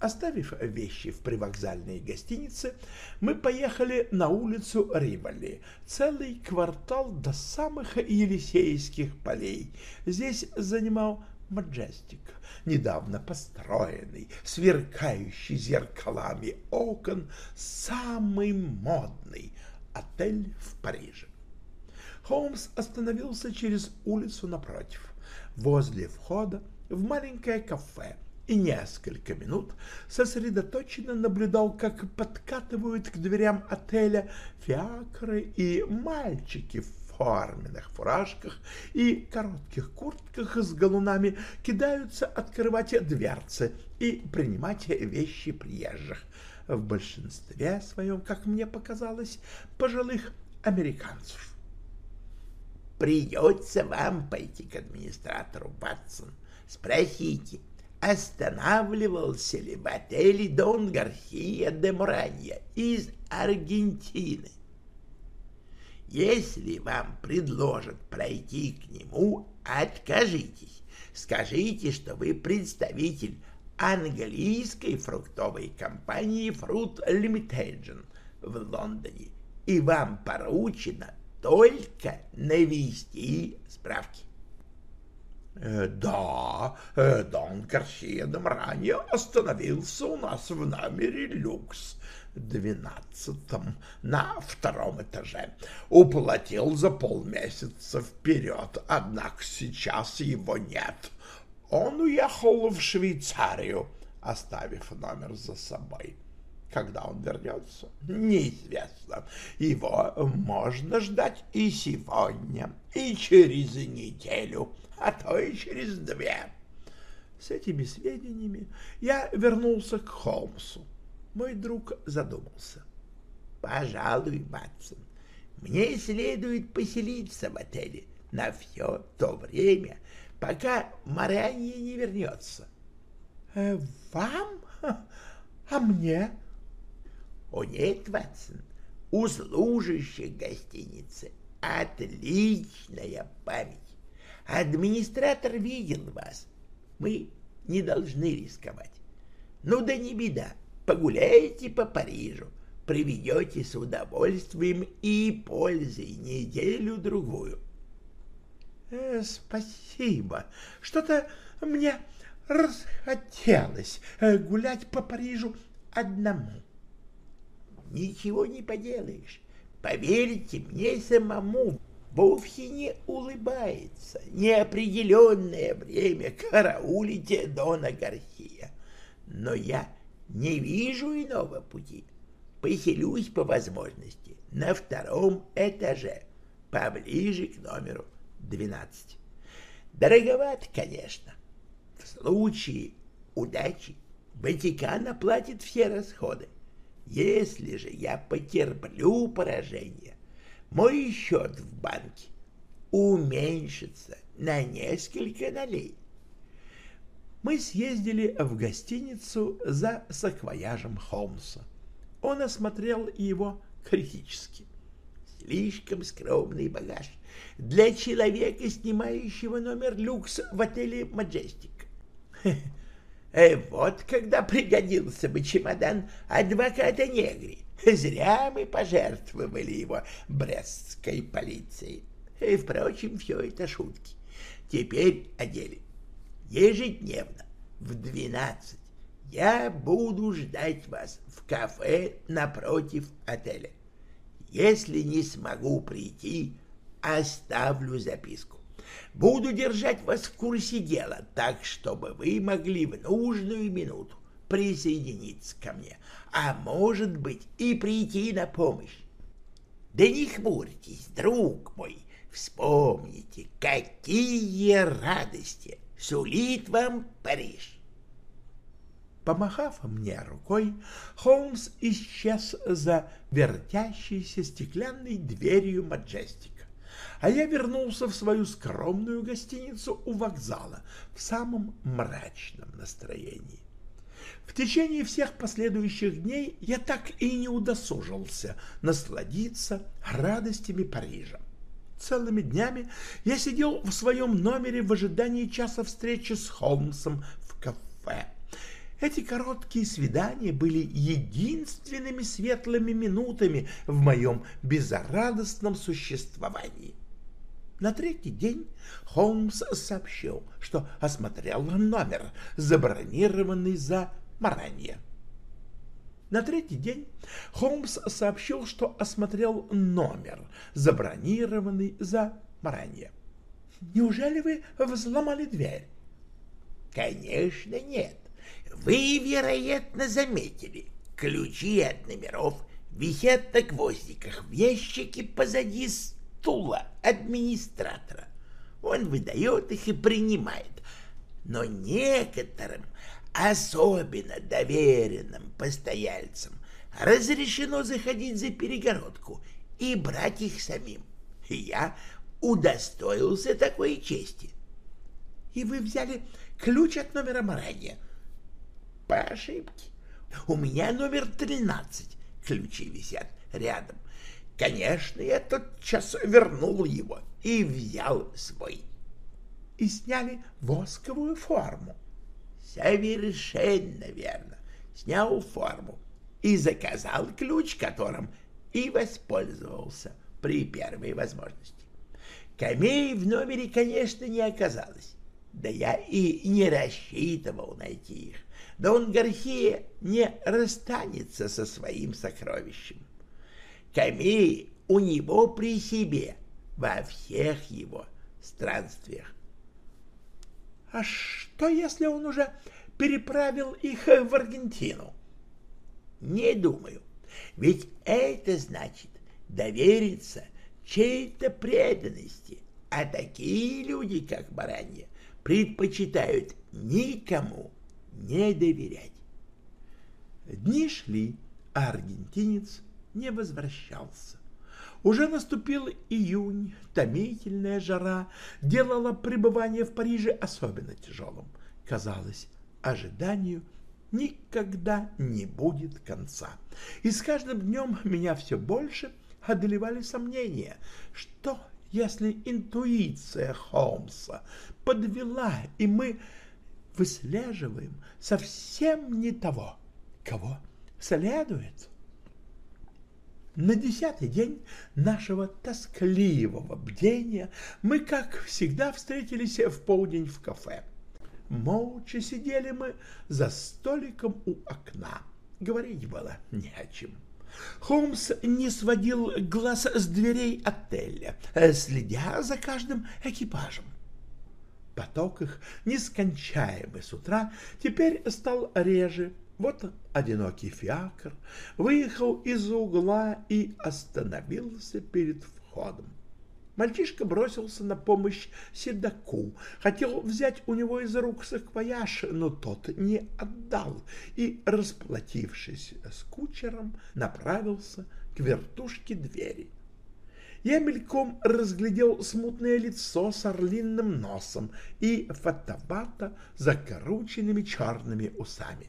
Оставив вещи в привокзальной гостинице, мы поехали на улицу Риволи, целый квартал до самых Елисейских полей. Здесь занимал Маджестик, недавно построенный, сверкающий зеркалами окон, самый модный отель в Париже. Холмс остановился через улицу напротив, возле входа в маленькое кафе, и несколько минут сосредоточенно наблюдал, как подкатывают к дверям отеля фиакры и мальчики в форменных фуражках и коротких куртках с галунами кидаются открывать дверцы и принимать вещи приезжих, в большинстве своем, как мне показалось, пожилых американцев. «Придется вам пойти к администратору, Батсон. Спросите, останавливался ли в отеле Дон Гарсия де Муранья из Аргентины?» Если вам предложат пройти к нему, откажитесь. Скажите, что вы представитель английской фруктовой компании Fruit Limited в Лондоне, и вам поручено только навести справки. Э, да, э, Дон Гарсия ранее остановился у нас в номере люкс двенадцатом на втором этаже. Уплатил за полмесяца вперед, однако сейчас его нет. Он уехал в Швейцарию, оставив номер за собой. Когда он вернется, неизвестно. Его можно ждать и сегодня, и через неделю, а то и через две. С этими сведениями я вернулся к Холмсу. Мой друг задумался. «Пожалуй, Матсон, мне следует поселиться в отеле на все то время, пока Маранье не вернется». «Э, «Вам? А мне?» «О нет, Ватсон, у служащих гостиницы отличная память. Администратор видел вас. Мы не должны рисковать. Ну да не беда, погуляете по Парижу, приведете с удовольствием и пользой неделю-другую. Э, спасибо. Что-то мне расхотелось э, гулять по Парижу одному. Ничего не поделаешь. Поверьте мне самому, вовсе не улыбается неопределенное время караулите Дона Гарсия. Но я не вижу иного пути. Поселюсь по возможности на втором этаже, поближе к номеру 12. Дороговато, конечно. В случае удачи Ватикан оплатит все расходы. Если же я потерплю поражение, мой счет в банке уменьшится на несколько нолей мы съездили в гостиницу за саквояжем Холмса. Он осмотрел его критически. Слишком скромный багаж для человека, снимающего номер люкс в отеле «Маджестик». Э, вот когда пригодился бы чемодан адвоката Негри. Зря мы пожертвовали его брестской полиции. И, впрочем, все это шутки. Теперь о деле ежедневно в двенадцать я буду ждать вас в кафе напротив отеля. Если не смогу прийти, оставлю записку. Буду держать вас в курсе дела, так, чтобы вы могли в нужную минуту присоединиться ко мне, а может быть и прийти на помощь. Да не хмурьтесь, друг мой, вспомните, какие радости сулит вам Париж. Помахав мне рукой, Холмс исчез за вертящейся стеклянной дверью Маджестика, а я вернулся в свою скромную гостиницу у вокзала в самом мрачном настроении. В течение всех последующих дней я так и не удосужился насладиться радостями Парижа. Целыми днями я сидел в своем номере в ожидании часа встречи с Холмсом в кафе. Эти короткие свидания были единственными светлыми минутами в моем безрадостном существовании. На третий день Холмс сообщил, что осмотрел номер, забронированный за Маранье. На третий день Холмс сообщил, что осмотрел номер, забронированный за Маранье. «Неужели вы взломали дверь?» «Конечно нет. Вы, вероятно, заметили, ключи от номеров висят на гвоздиках в ящике позади стула администратора. Он выдает их и принимает. Но некоторым особенно доверенным постояльцам разрешено заходить за перегородку и брать их самим. Я удостоился такой чести. И вы взяли ключ от номера Маранья? По ошибке. У меня номер 13. Ключи висят рядом. Конечно, я тотчас вернул его и взял свой. И сняли восковую форму. Совершенно верно. Снял форму и заказал ключ, которым и воспользовался при первой возможности. Камей в номере, конечно, не оказалось. Да я и не рассчитывал найти их. Да он, Гархия, не расстанется со своим сокровищем. Камей у него при себе во всех его странствиях. А что, если он уже переправил их в Аргентину? Не думаю. Ведь это значит довериться чьей-то преданности, а такие люди, как Баранья, предпочитают никому не доверять. Дни шли, а аргентинец не возвращался. Уже наступил июнь, томительная жара делала пребывание в Париже особенно тяжелым. Казалось, ожиданию никогда не будет конца. И с каждым днем меня все больше одолевали сомнения, что если интуиция Холмса подвела, и мы выслеживаем совсем не того, кого следует. На десятый день нашего тоскливого бдения мы, как всегда, встретились в полдень в кафе. Молча сидели мы за столиком у окна. Говорить было не о чем. Холмс не сводил глаз с дверей отеля, следя за каждым экипажем. Поток их, нескончаемый с утра, теперь стал реже. Вот одинокий фиакр выехал из угла и остановился перед входом. Мальчишка бросился на помощь седаку, хотел взять у него из рук саквояж, но тот не отдал и, расплатившись с кучером, направился к вертушке двери. Я мельком разглядел смутное лицо с орлиным носом и фотовата закрученными черными усами.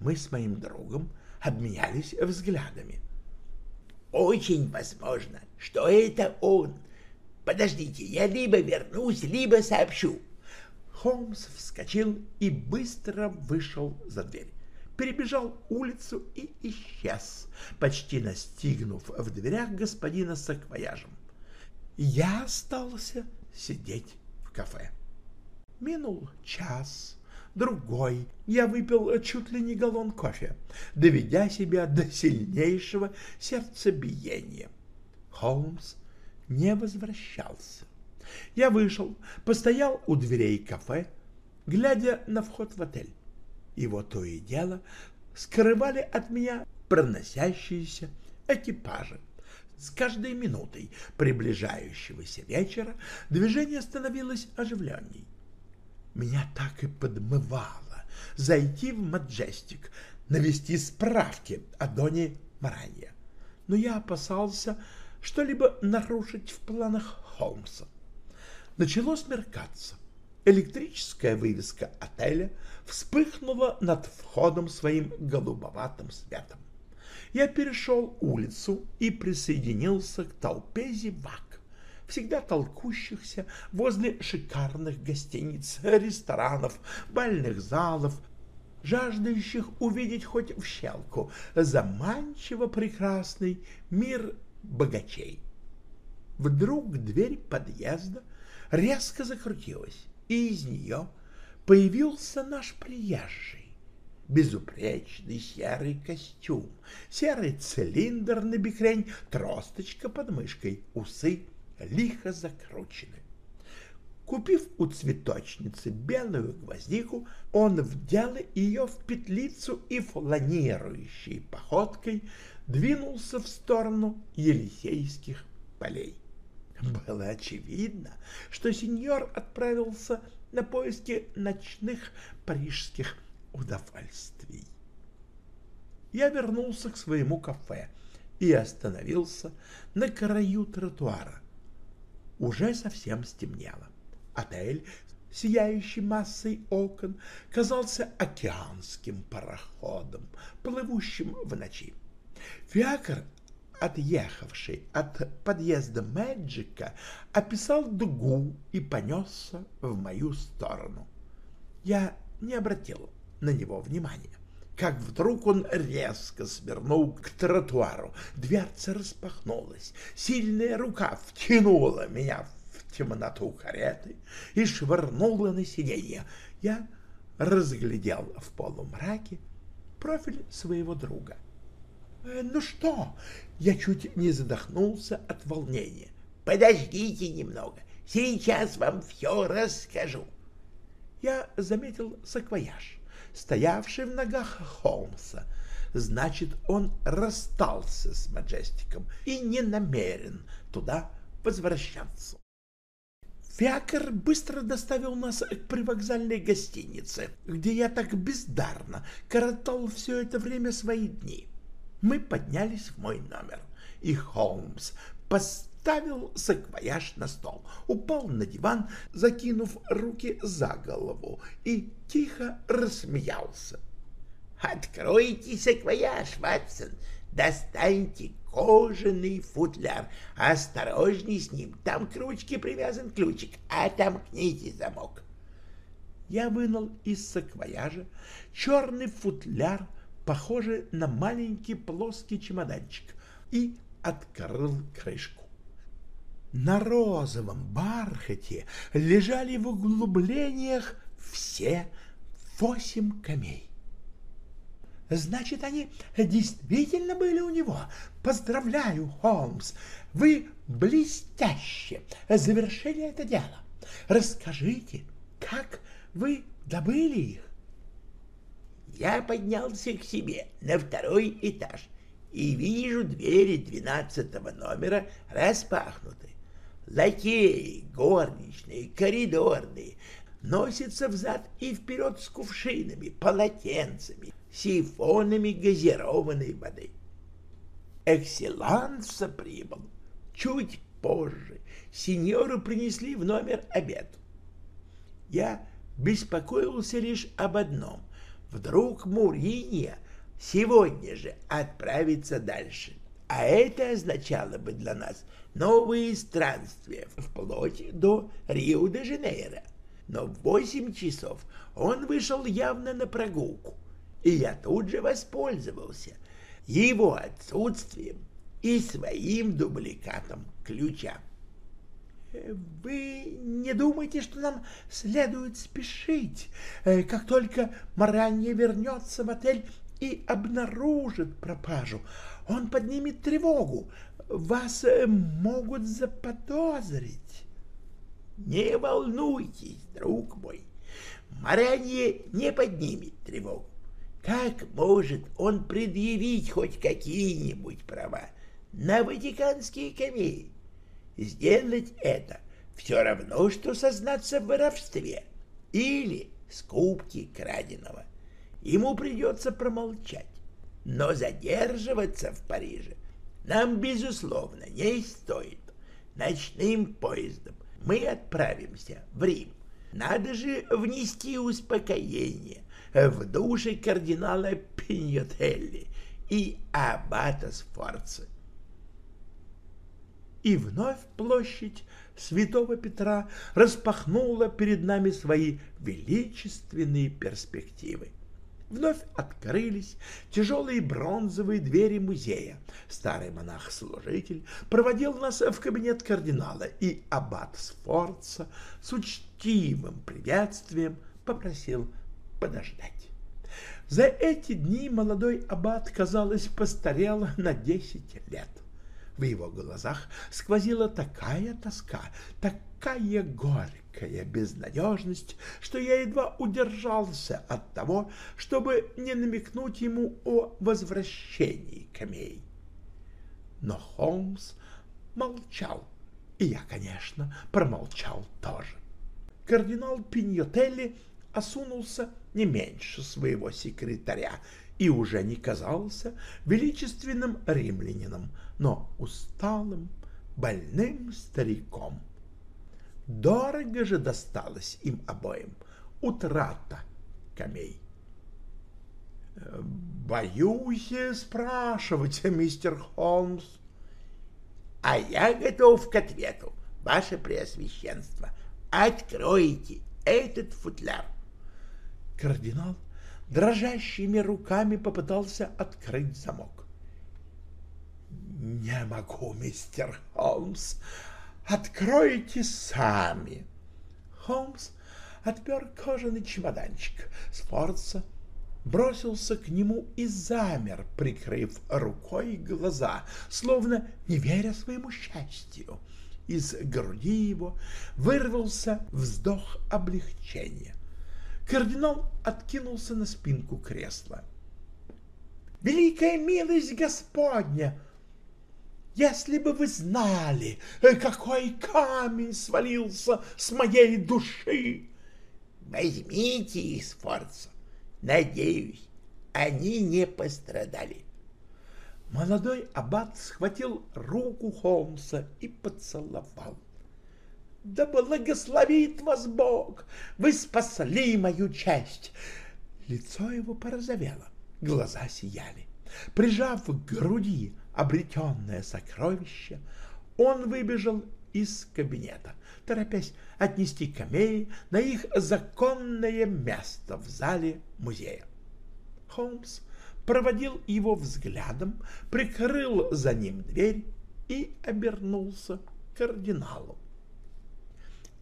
Мы с моим другом обменялись взглядами. «Очень возможно, что это он. Подождите, я либо вернусь, либо сообщу». Холмс вскочил и быстро вышел за дверь перебежал улицу и исчез, почти настигнув в дверях господина с акваяжем. Я остался сидеть в кафе. Минул час, другой. Я выпил чуть ли не галлон кофе, доведя себя до сильнейшего сердцебиения. Холмс не возвращался. Я вышел, постоял у дверей кафе, глядя на вход в отель. Его то и дело скрывали от меня проносящиеся экипажи. С каждой минутой приближающегося вечера движение становилось оживленней. Меня так и подмывало зайти в Маджестик, навести справки о Доне Маранье. Но я опасался что-либо нарушить в планах Холмса. Начало смеркаться. Электрическая вывеска отеля вспыхнула над входом своим голубоватым светом. Я перешел улицу и присоединился к толпе зевак, всегда толкущихся возле шикарных гостиниц, ресторанов, бальных залов, жаждающих увидеть хоть в щелку заманчиво прекрасный мир богачей. Вдруг дверь подъезда резко закрутилась, и из нее появился наш приезжий. Безупречный серый костюм, серый цилиндр на бекрень, тросточка под мышкой, усы лихо закручены. Купив у цветочницы белую гвоздику, он вдел ее в петлицу и фланирующей походкой двинулся в сторону Елисейских полей. Было очевидно, что сеньор отправился на поиски ночных парижских удовольствий. Я вернулся к своему кафе и остановился на краю тротуара. Уже совсем стемнело. Отель, сияющий массой окон, казался океанским пароходом, плывущим в ночи. Фиакр отъехавший от подъезда Мэджика, описал дугу и понесся в мою сторону. Я не обратил на него внимания как вдруг он резко свернул к тротуару. Дверца распахнулась, сильная рука втянула меня в темноту кареты и швырнула на сиденье. Я разглядел в полумраке профиль своего друга. «Э, «Ну что?» Я чуть не задохнулся от волнения. «Подождите немного, сейчас вам все расскажу». Я заметил саквояж, стоявший в ногах Холмса. Значит, он расстался с Маджестиком и не намерен туда возвращаться. Фиакр быстро доставил нас к привокзальной гостинице, где я так бездарно коротал все это время свои дни. Мы поднялись в мой номер, и Холмс поставил саквояж на стол, упал на диван, закинув руки за голову, и тихо рассмеялся. «Откройте саквояж, Ватсон, достаньте кожаный футляр. Осторожней с ним, там к ручке привязан ключик, а там книги замок. Я вынул из саквояжа черный футляр, похожий на маленький плоский чемоданчик, и открыл крышку. На розовом бархате лежали в углублениях все восемь камей. Значит, они действительно были у него. Поздравляю, Холмс, вы блестяще завершили это дело. Расскажите, как вы добыли их? Я поднялся к себе на второй этаж и вижу двери двенадцатого номера распахнуты. Лакеи, горничные, коридорные носятся взад и вперед с кувшинами, полотенцами, сифонами газированной воды. Экселанса прибыл. Чуть позже сеньору принесли в номер обед. Я беспокоился лишь об одном. Вдруг Муринья сегодня же отправится дальше. А это означало бы для нас новые странствия вплоть до Рио-де-Жанейро. Но в восемь часов он вышел явно на прогулку, и я тут же воспользовался его отсутствием и своим дубликатом ключа. «Вы не думаете, что нам следует спешить? Э, как только Маранье вернется в отель и обнаружит пропажу, он поднимет тревогу. Вас э, могут заподозрить». «Не волнуйтесь, друг мой, Маранье не поднимет тревогу. Как может он предъявить хоть какие-нибудь права на ватиканские камеи? Сделать это все равно, что сознаться в воровстве или скупке краденого. Ему придется промолчать, но задерживаться в Париже нам, безусловно, не стоит. Ночным поездом мы отправимся в Рим. Надо же внести успокоение в душе кардинала Пиньотелли и аббата Сфорца. И вновь площадь Святого Петра распахнула перед нами свои величественные перспективы. Вновь открылись тяжелые бронзовые двери музея. Старый монах-служитель проводил нас в кабинет кардинала, и аббат Сфорца с учтивым приветствием попросил подождать. За эти дни молодой аббат, казалось, постарел на десять лет. В его глазах сквозила такая тоска, такая горькая безнадежность, что я едва удержался от того, чтобы не намекнуть ему о возвращении камей. Но Холмс молчал, и я, конечно, промолчал тоже. Кардинал Пиньотелли осунулся не меньше своего секретаря и уже не казался величественным римлянином, но усталым, больным стариком. Дорого же досталось им обоим утрата камей. «Боюсь спрашивать, мистер Холмс», А я готов к ответу, ваше преосвященство. Откройте этот футляр. Кардинал дрожащими руками попытался открыть замок. «Не могу, мистер Холмс. Откройте сами». Холмс отпер кожаный чемоданчик. Сфорца бросился к нему и замер, прикрыв рукой глаза, словно не веря своему счастью. Из груди его вырвался вздох облегчения. Кардинал откинулся на спинку кресла. «Великая милость Господня! Если бы вы знали, какой камень свалился с моей души!» «Возьмите их, Сфорца. Надеюсь, они не пострадали». Молодой аббат схватил руку Холмса и поцеловал. Да благословит вас Бог! Вы спасли мою честь!» Лицо его порозовело, глаза сияли. Прижав к груди обретенное сокровище, он выбежал из кабинета, торопясь отнести камеи на их законное место в зале музея. Холмс проводил его взглядом, прикрыл за ним дверь и обернулся кардиналу.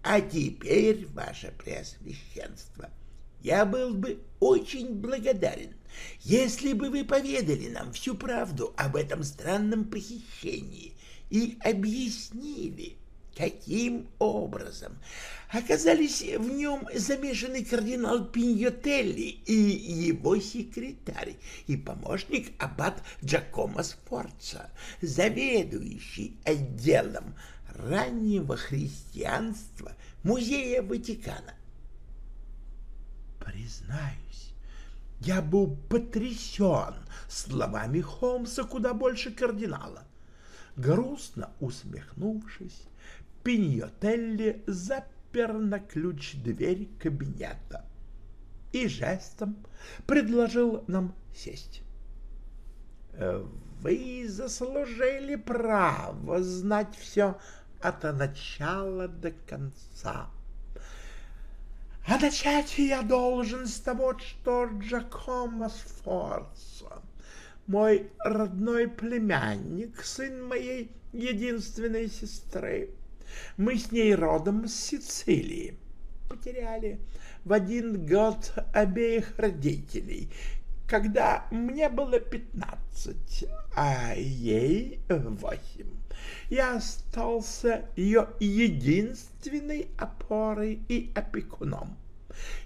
А теперь, ваше преосвященство, я был бы очень благодарен, если бы вы поведали нам всю правду об этом странном похищении и объяснили, каким образом оказались в нем замешаны кардинал Пиньотелли и его секретарь и помощник аббат Джакомо Сфорца, заведующий отделом раннего христианства Музея Ватикана. Признаюсь, я был потрясен словами Холмса куда больше кардинала. Грустно усмехнувшись, Пиньотелли запер на ключ дверь кабинета и жестом предложил нам сесть. «Вы заслужили право знать все от начала до конца. А начать я должен с того, что Джакомо Сфорца, мой родной племянник, сын моей единственной сестры. Мы с ней родом с Сицилии. Потеряли в один год обеих родителей, когда мне было пятнадцать, а ей восемь я остался ее единственной опорой и опекуном.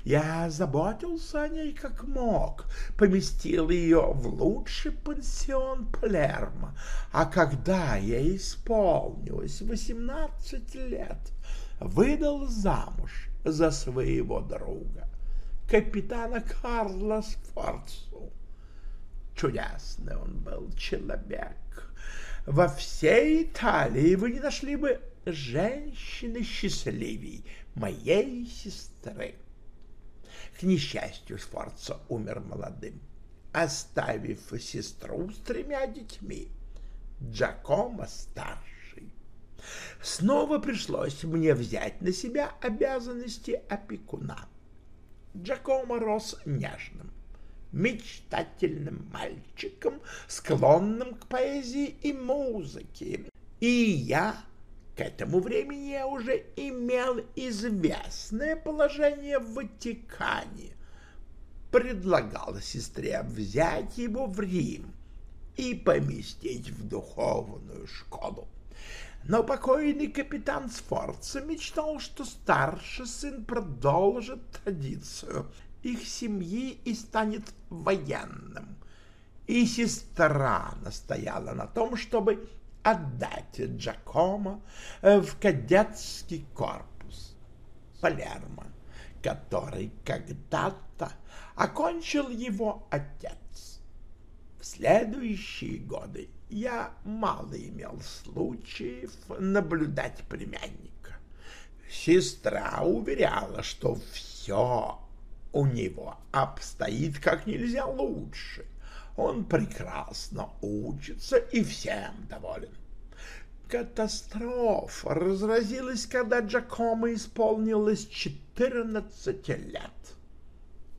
Я заботился о ней как мог, поместил ее в лучший пансион Палермо, а когда ей исполнилось восемнадцать лет, выдал замуж за своего друга, капитана Карла Сфорцу. Чудесный он был человек, во всей Италии вы не нашли бы женщины счастливей моей сестры. К несчастью, Сфорца умер молодым, оставив сестру с тремя детьми, Джакомо старший. Снова пришлось мне взять на себя обязанности опекуна. Джакомо рос нежным, мечтательным мальчиком, склонным к поэзии и музыке. И я к этому времени уже имел известное положение в Ватикане. Предлагал сестре взять его в Рим и поместить в духовную школу. Но покойный капитан Сфорца мечтал, что старший сын продолжит традицию их семьи и станет военным. И сестра настояла на том, чтобы отдать Джакомо э, в кадетский корпус Палермо, который когда-то окончил его отец. В следующие годы я мало имел случаев наблюдать племянника. Сестра уверяла, что все у него обстоит как нельзя лучше. Он прекрасно учится и всем доволен. Катастрофа разразилась, когда Джакомо исполнилось 14 лет.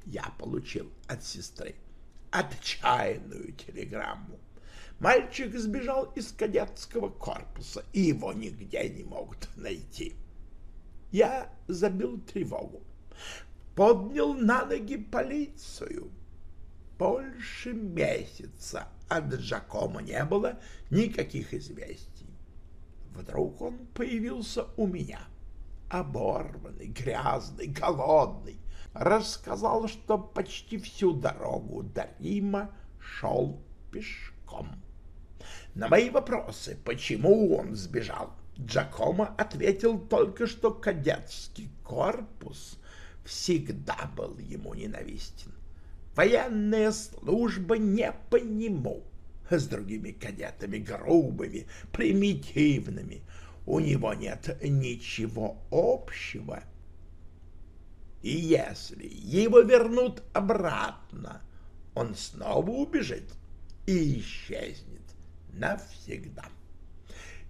Я получил от сестры отчаянную телеграмму. Мальчик сбежал из кадетского корпуса, и его нигде не могут найти. Я забил тревогу, поднял на ноги полицию. Больше месяца от Джакома не было никаких известий. Вдруг он появился у меня, оборванный, грязный, голодный, рассказал, что почти всю дорогу до Рима шел пешком. На мои вопросы, почему он сбежал, Джакомо ответил только, что кадетский корпус всегда был ему ненавистен. Военная служба не по нему, с другими кадетами грубыми, примитивными. У него нет ничего общего. И если его вернут обратно, он снова убежит и исчезнет навсегда.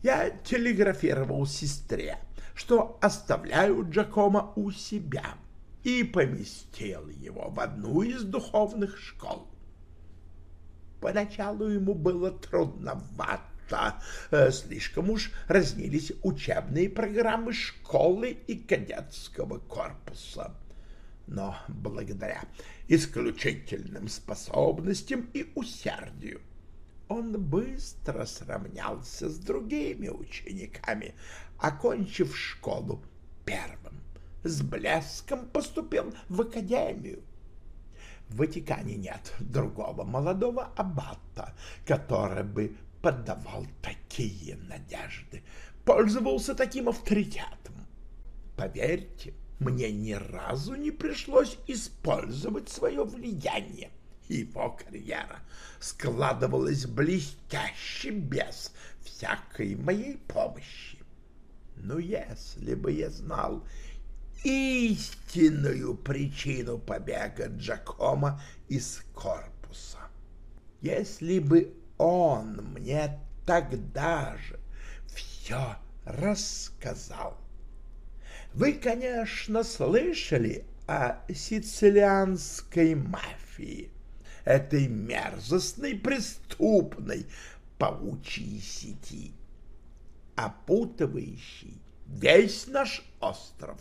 Я телеграфировал сестре, что оставляю Джакома у себя и поместил его в одну из духовных школ. Поначалу ему было трудновато, э, слишком уж разнились учебные программы школы и кадетского корпуса. Но благодаря исключительным способностям и усердию он быстро сравнялся с другими учениками, окончив школу первым. С блеском поступил в академию. В Ватикане нет другого молодого аббата, который бы подавал такие надежды, пользовался таким авторитетом. Поверьте, мне ни разу не пришлось использовать свое влияние его карьера складывалась блестяще без всякой моей помощи. Но если бы я знал истинную причину побега Джакома из корпуса, если бы он мне тогда же все рассказал. Вы, конечно, слышали о сицилианской мафии, этой мерзостной, преступной паучьей сети, опутывающей весь наш остров.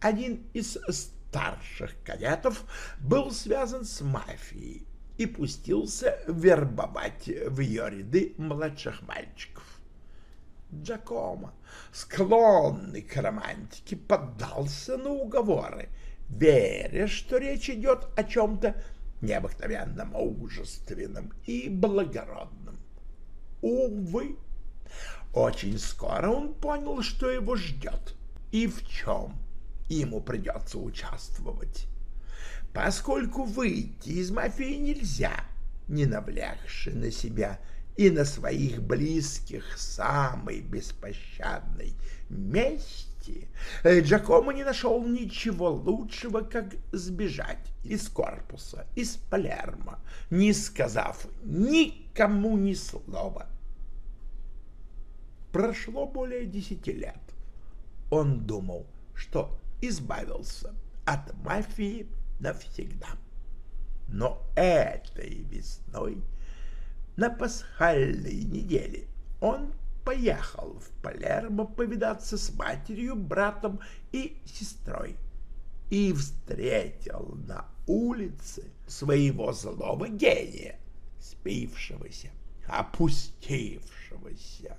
Один из старших кадетов был связан с мафией и пустился вербовать в ее ряды младших мальчиков. Джакомо, склонный к романтике, поддался на уговоры, веря, что речь идет о чем-то необыкновенно мужественным и благородным. Увы, очень скоро он понял, что его ждет и в чем ему придется участвовать. Поскольку выйти из мафии нельзя, не навлекши на себя и на своих близких самой беспощадной мести, Джакомо не нашел ничего лучшего, как сбежать из корпуса, из Палермо, не сказав никому ни слова. Прошло более десяти лет. Он думал, что избавился от мафии навсегда. Но этой весной на пасхальной неделе он поехал в Палермо повидаться с матерью, братом и сестрой и встретил на улице своего злого гения, спившегося, опустившегося.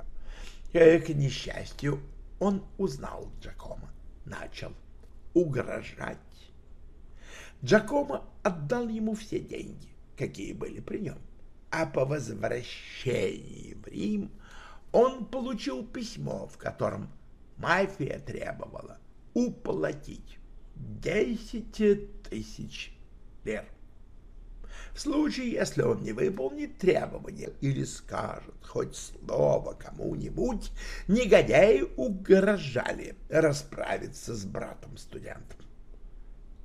И, к несчастью, он узнал Джакома, начал угрожать. Джакомо отдал ему все деньги, какие были при нем, а по возвращении в Рим он получил письмо, в котором мафия требовала уплатить десять тысяч лир. В случае, если он не выполнит требования или скажет хоть слово кому-нибудь, негодяи угрожали расправиться с братом-студентом.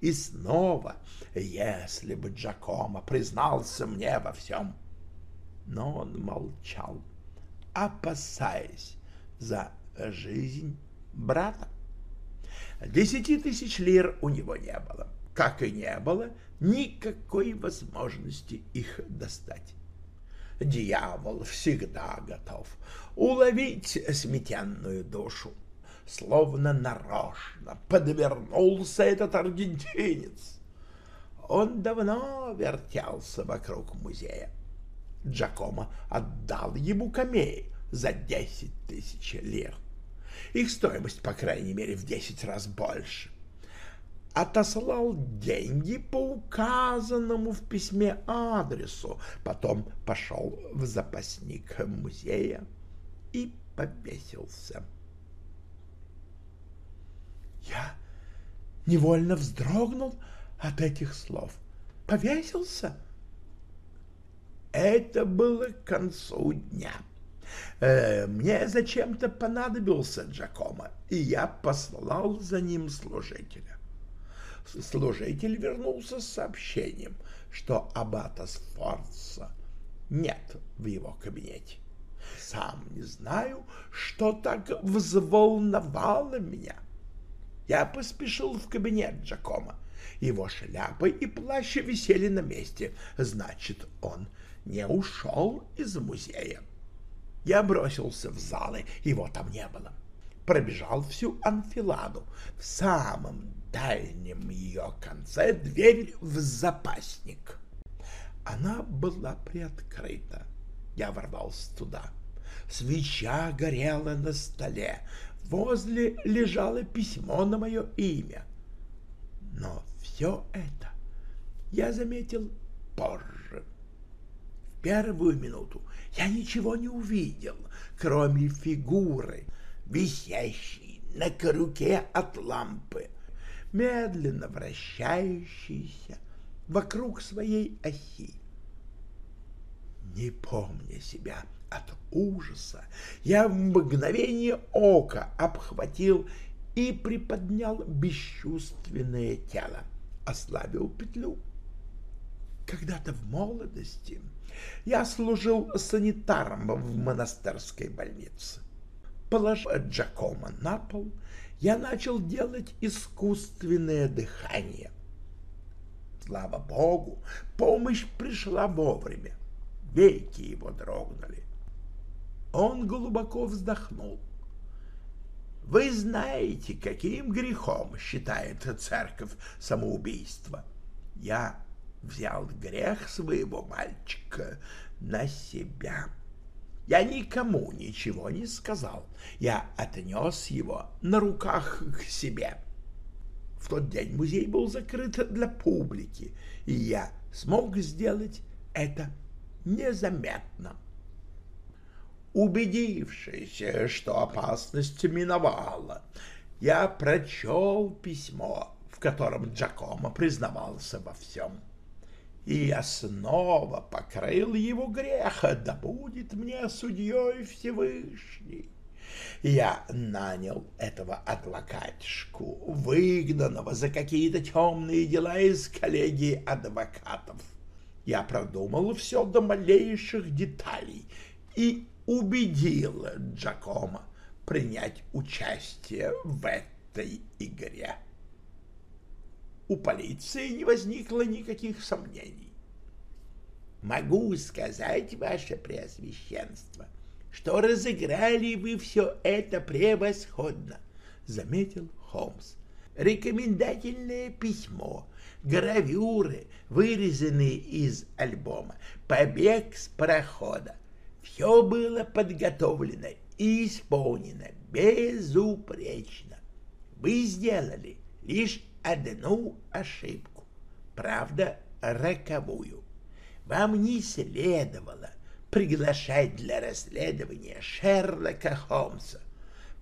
И снова, если бы Джакомо признался мне во всем, но он молчал, опасаясь за жизнь брата. Десяти тысяч лир у него не было, как и не было никакой возможности их достать. Дьявол всегда готов уловить сметенную душу. Словно нарочно подвернулся этот аргентинец. Он давно вертелся вокруг музея. Джакомо отдал ему камеи за десять тысяч лир. Их стоимость, по крайней мере, в десять раз больше. Отослал деньги по указанному в письме адресу, потом пошел в запасник музея и повесился. Я невольно вздрогнул от этих слов. Повесился? Это было к концу дня. Э, мне зачем-то понадобился Джакомо, и я послал за ним служителя. Служитель вернулся с сообщением, что аббата Сфорца нет в его кабинете. Сам не знаю, что так взволновало меня. Я поспешил в кабинет Джакома. Его шляпа и плащ висели на месте. Значит, он не ушел из музея. Я бросился в залы, его там не было. Пробежал всю анфиладу. В самом дальнем ее конце дверь в запасник. Она была приоткрыта. Я ворвался туда. Свеча горела на столе. Возле лежало письмо на мое имя. Но все это я заметил позже. В первую минуту я ничего не увидел, кроме фигуры, висящей на крюке от лампы, медленно вращающейся вокруг своей оси. Не помня себя от ужаса, я в мгновение ока обхватил и приподнял бесчувственное тело, ослабил петлю. Когда-то в молодости я служил санитаром в монастырской больнице. Положив Джакома на пол, я начал делать искусственное дыхание. Слава богу, помощь пришла вовремя. Веки его дрогнули. Он глубоко вздохнул. Вы знаете, каким грехом считает церковь самоубийство. Я взял грех своего мальчика на себя. Я никому ничего не сказал. Я отнес его на руках к себе. В тот день музей был закрыт для публики, и я смог сделать это незаметно. Убедившись, что опасность миновала, я прочел письмо, в котором Джакомо признавался во всем и я снова покрыл его греха, да будет мне судьей Всевышний. Я нанял этого адвокатишку, выгнанного за какие-то темные дела из коллегии адвокатов. Я продумал все до малейших деталей и убедил Джакома принять участие в этой игре у полиции не возникло никаких сомнений. Могу сказать, ваше преосвященство, что разыграли вы все это превосходно, заметил Холмс. Рекомендательное письмо, гравюры, вырезанные из альбома, побег с парохода. Все было подготовлено и исполнено безупречно. Вы сделали лишь одну ошибку, правда, роковую. Вам не следовало приглашать для расследования Шерлока Холмса.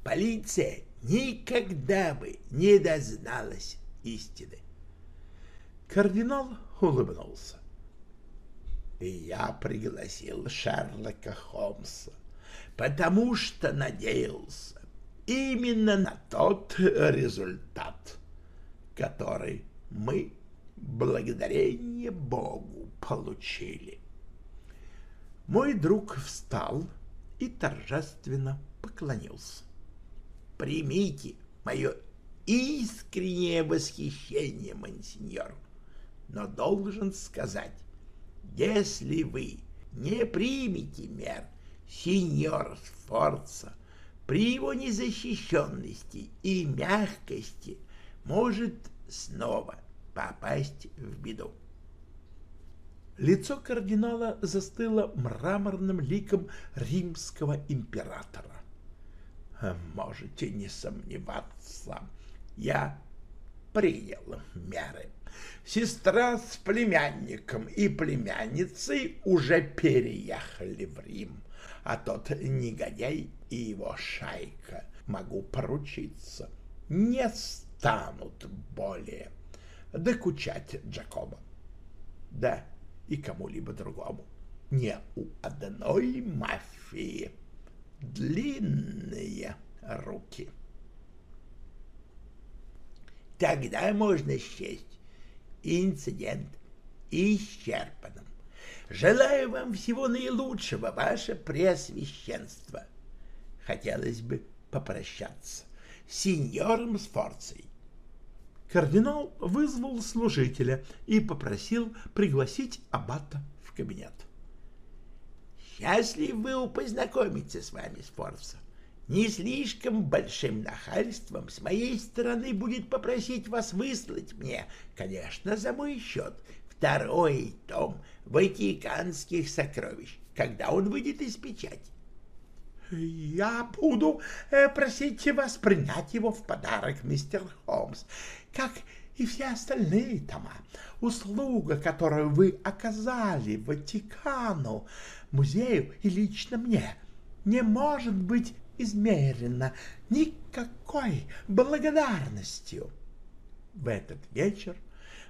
Полиция никогда бы не дозналась истины. Кардинал улыбнулся. я пригласил Шерлока Холмса, потому что надеялся именно на тот результат, который мы, благодарение Богу, получили. Мой друг встал и торжественно поклонился. «Примите мое искреннее восхищение, мансиньор, но должен сказать, если вы не примете мер, сеньор Сфорца при его незащищенности и мягкости может снова попасть в беду. Лицо кардинала застыло мраморным ликом римского императора. «Можете не сомневаться, я принял меры. Сестра с племянником и племянницей уже переехали в Рим, а тот негодяй и его шайка, могу поручиться, не станут более докучать Джакоба. Да, и кому-либо другому. Не у одной мафии. Длинные руки. Тогда можно счесть инцидент исчерпанным. Желаю вам всего наилучшего, ваше преосвященство. Хотелось бы попрощаться с сеньором Сфорцией. Кардинал вызвал служителя и попросил пригласить аббата в кабинет. «Счастлив был познакомиться с вами, Сфорца. Не слишком большим нахальством с моей стороны будет попросить вас выслать мне, конечно, за мой счет, второй том Ватиканских сокровищ, когда он выйдет из печати. «Я буду э, просить вас принять его в подарок, мистер Холмс, как и все остальные тома. Услуга, которую вы оказали Ватикану, музею и лично мне, не может быть измерена никакой благодарностью». В этот вечер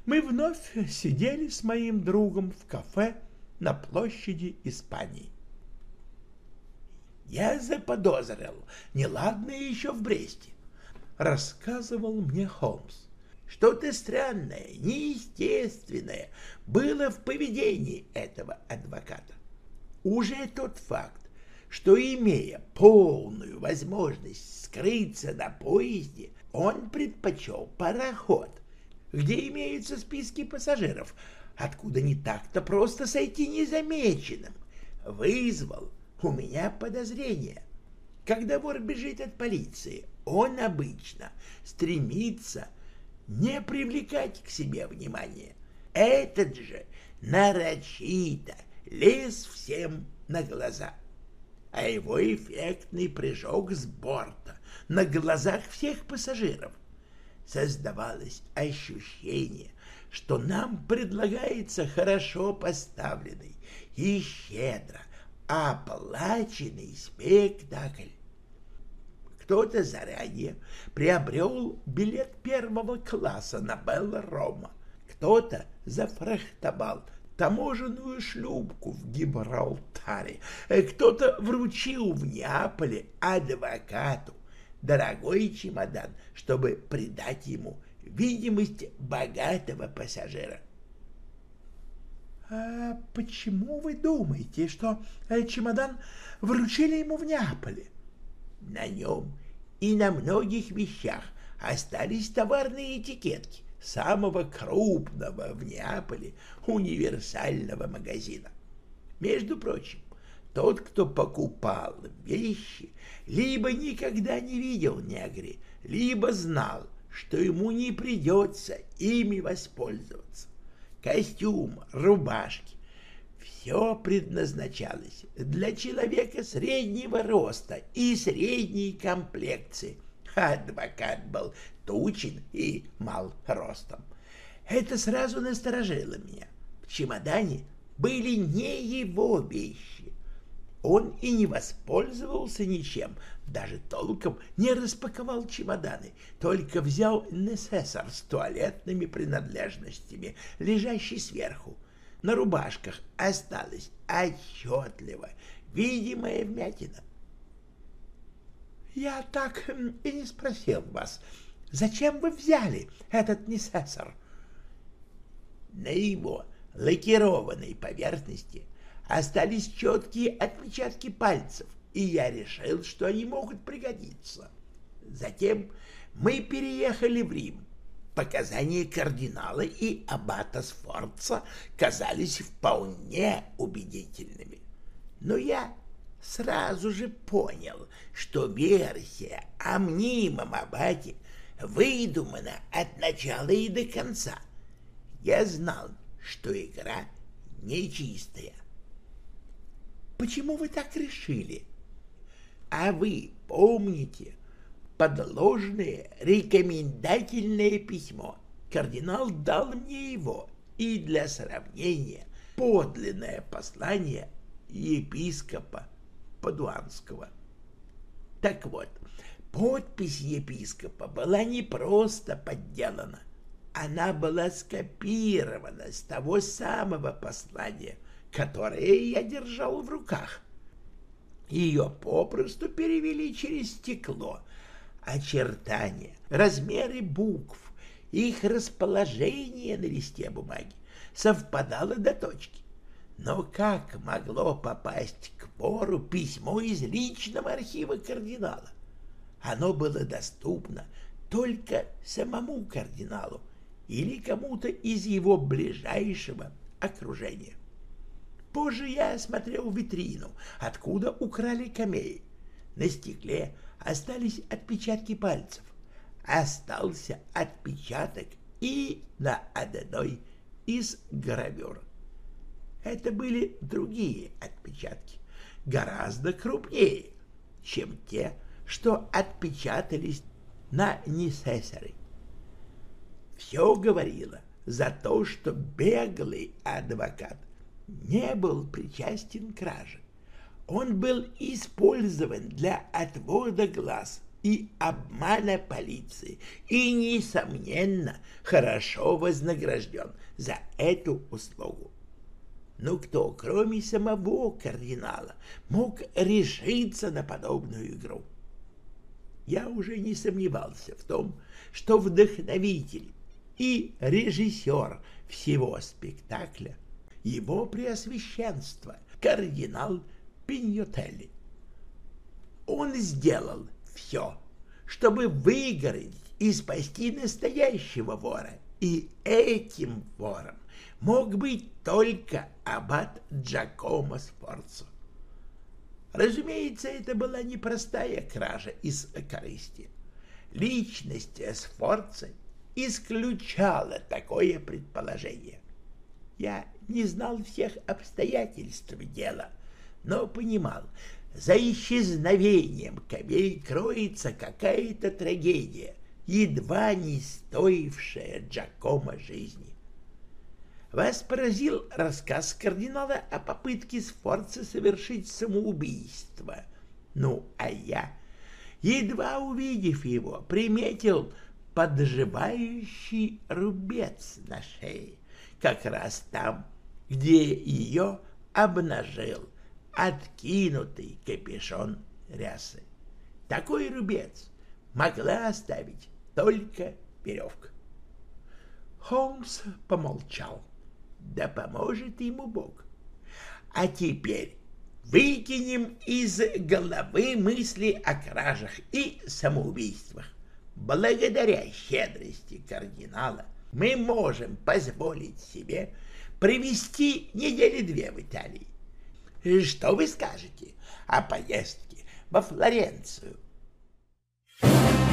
мы вновь сидели с моим другом в кафе на площади Испании. Я заподозрил неладное еще в Бресте, — рассказывал мне Холмс. Что-то странное, неестественное было в поведении этого адвоката. Уже тот факт, что, имея полную возможность скрыться на поезде, он предпочел пароход, где имеются списки пассажиров, откуда не так-то просто сойти незамеченным, вызвал у меня подозрение. Когда вор бежит от полиции, он обычно стремится не привлекать к себе внимания. Этот же нарочито лез всем на глаза. А его эффектный прыжок с борта на глазах всех пассажиров создавалось ощущение, что нам предлагается хорошо поставленный и щедро оплаченный спектакль. Кто-то заранее приобрел билет первого класса на Белла-Рома, кто-то зафрахтовал таможенную шлюпку в Гибралтаре, кто-то вручил в Неаполе адвокату дорогой чемодан, чтобы придать ему видимость богатого пассажира. А почему вы думаете, что э, чемодан вручили ему в Неаполе? На нем и на многих вещах остались товарные этикетки самого крупного в Неаполе универсального магазина. Между прочим, тот, кто покупал вещи, либо никогда не видел негри, либо знал, что ему не придется ими воспользоваться костюм, рубашки. Все предназначалось для человека среднего роста и средней комплекции. Адвокат был тучен и мал ростом. Это сразу насторожило меня. В чемодане были не его вещи. Он и не воспользовался ничем, даже толком не распаковал чемоданы, только взял несессор с туалетными принадлежностями, лежащий сверху. На рубашках осталась отчетливо видимая вмятина. «Я так и не спросил вас, зачем вы взяли этот несессор?» На его лакированной поверхности остались четкие отпечатки пальцев, и я решил, что они могут пригодиться. Затем мы переехали в Рим. Показания кардинала и аббата Сфорца казались вполне убедительными. Но я сразу же понял, что версия о мнимом аббате выдумана от начала и до конца. Я знал, что игра нечистая. Почему вы так решили? А вы помните подложное рекомендательное письмо? Кардинал дал мне его, и для сравнения подлинное послание епископа Падуанского. Так вот, подпись епископа была не просто подделана, она была скопирована с того самого послания, которое я держал в руках. Ее попросту перевели через стекло. Очертания, размеры букв, их расположение на листе бумаги совпадало до точки. Но как могло попасть к вору письмо из личного архива кардинала? Оно было доступно только самому кардиналу или кому-то из его ближайшего окружения. Позже я осмотрел витрину, откуда украли камеи. На стекле остались отпечатки пальцев. Остался отпечаток и на одной из гравюр. Это были другие отпечатки, гораздо крупнее, чем те, что отпечатались на Несессоре. Все говорило за то, что беглый адвокат не был причастен к краже. Он был использован для отвода глаз и обмана полиции и, несомненно, хорошо вознагражден за эту услугу. Но кто, кроме самого кардинала, мог решиться на подобную игру? Я уже не сомневался в том, что вдохновитель и режиссер всего спектакля его преосвященство, кардинал Пиньотелли. Он сделал все, чтобы выгородить и спасти настоящего вора, и этим вором мог быть только аббат Джакомо Сфорцо. Разумеется, это была непростая кража из корысти. Личность Сфорца исключала такое предположение. Я не знал всех обстоятельств дела, но понимал, за исчезновением кобей кроется какая-то трагедия, едва не стоившая Джакома жизни. Вас поразил рассказ кардинала о попытке Сфорца совершить самоубийство. Ну, а я, едва увидев его, приметил подживающий рубец на шее, как раз там, где ее обнажил откинутый капюшон рясы. Такой рубец могла оставить только веревка. Холмс помолчал. Да поможет ему Бог. А теперь выкинем из головы мысли о кражах и самоубийствах. Благодаря щедрости кардинала мы можем позволить себе провести недели две в Италии. Что вы скажете о поездке во Флоренцию? Thank you.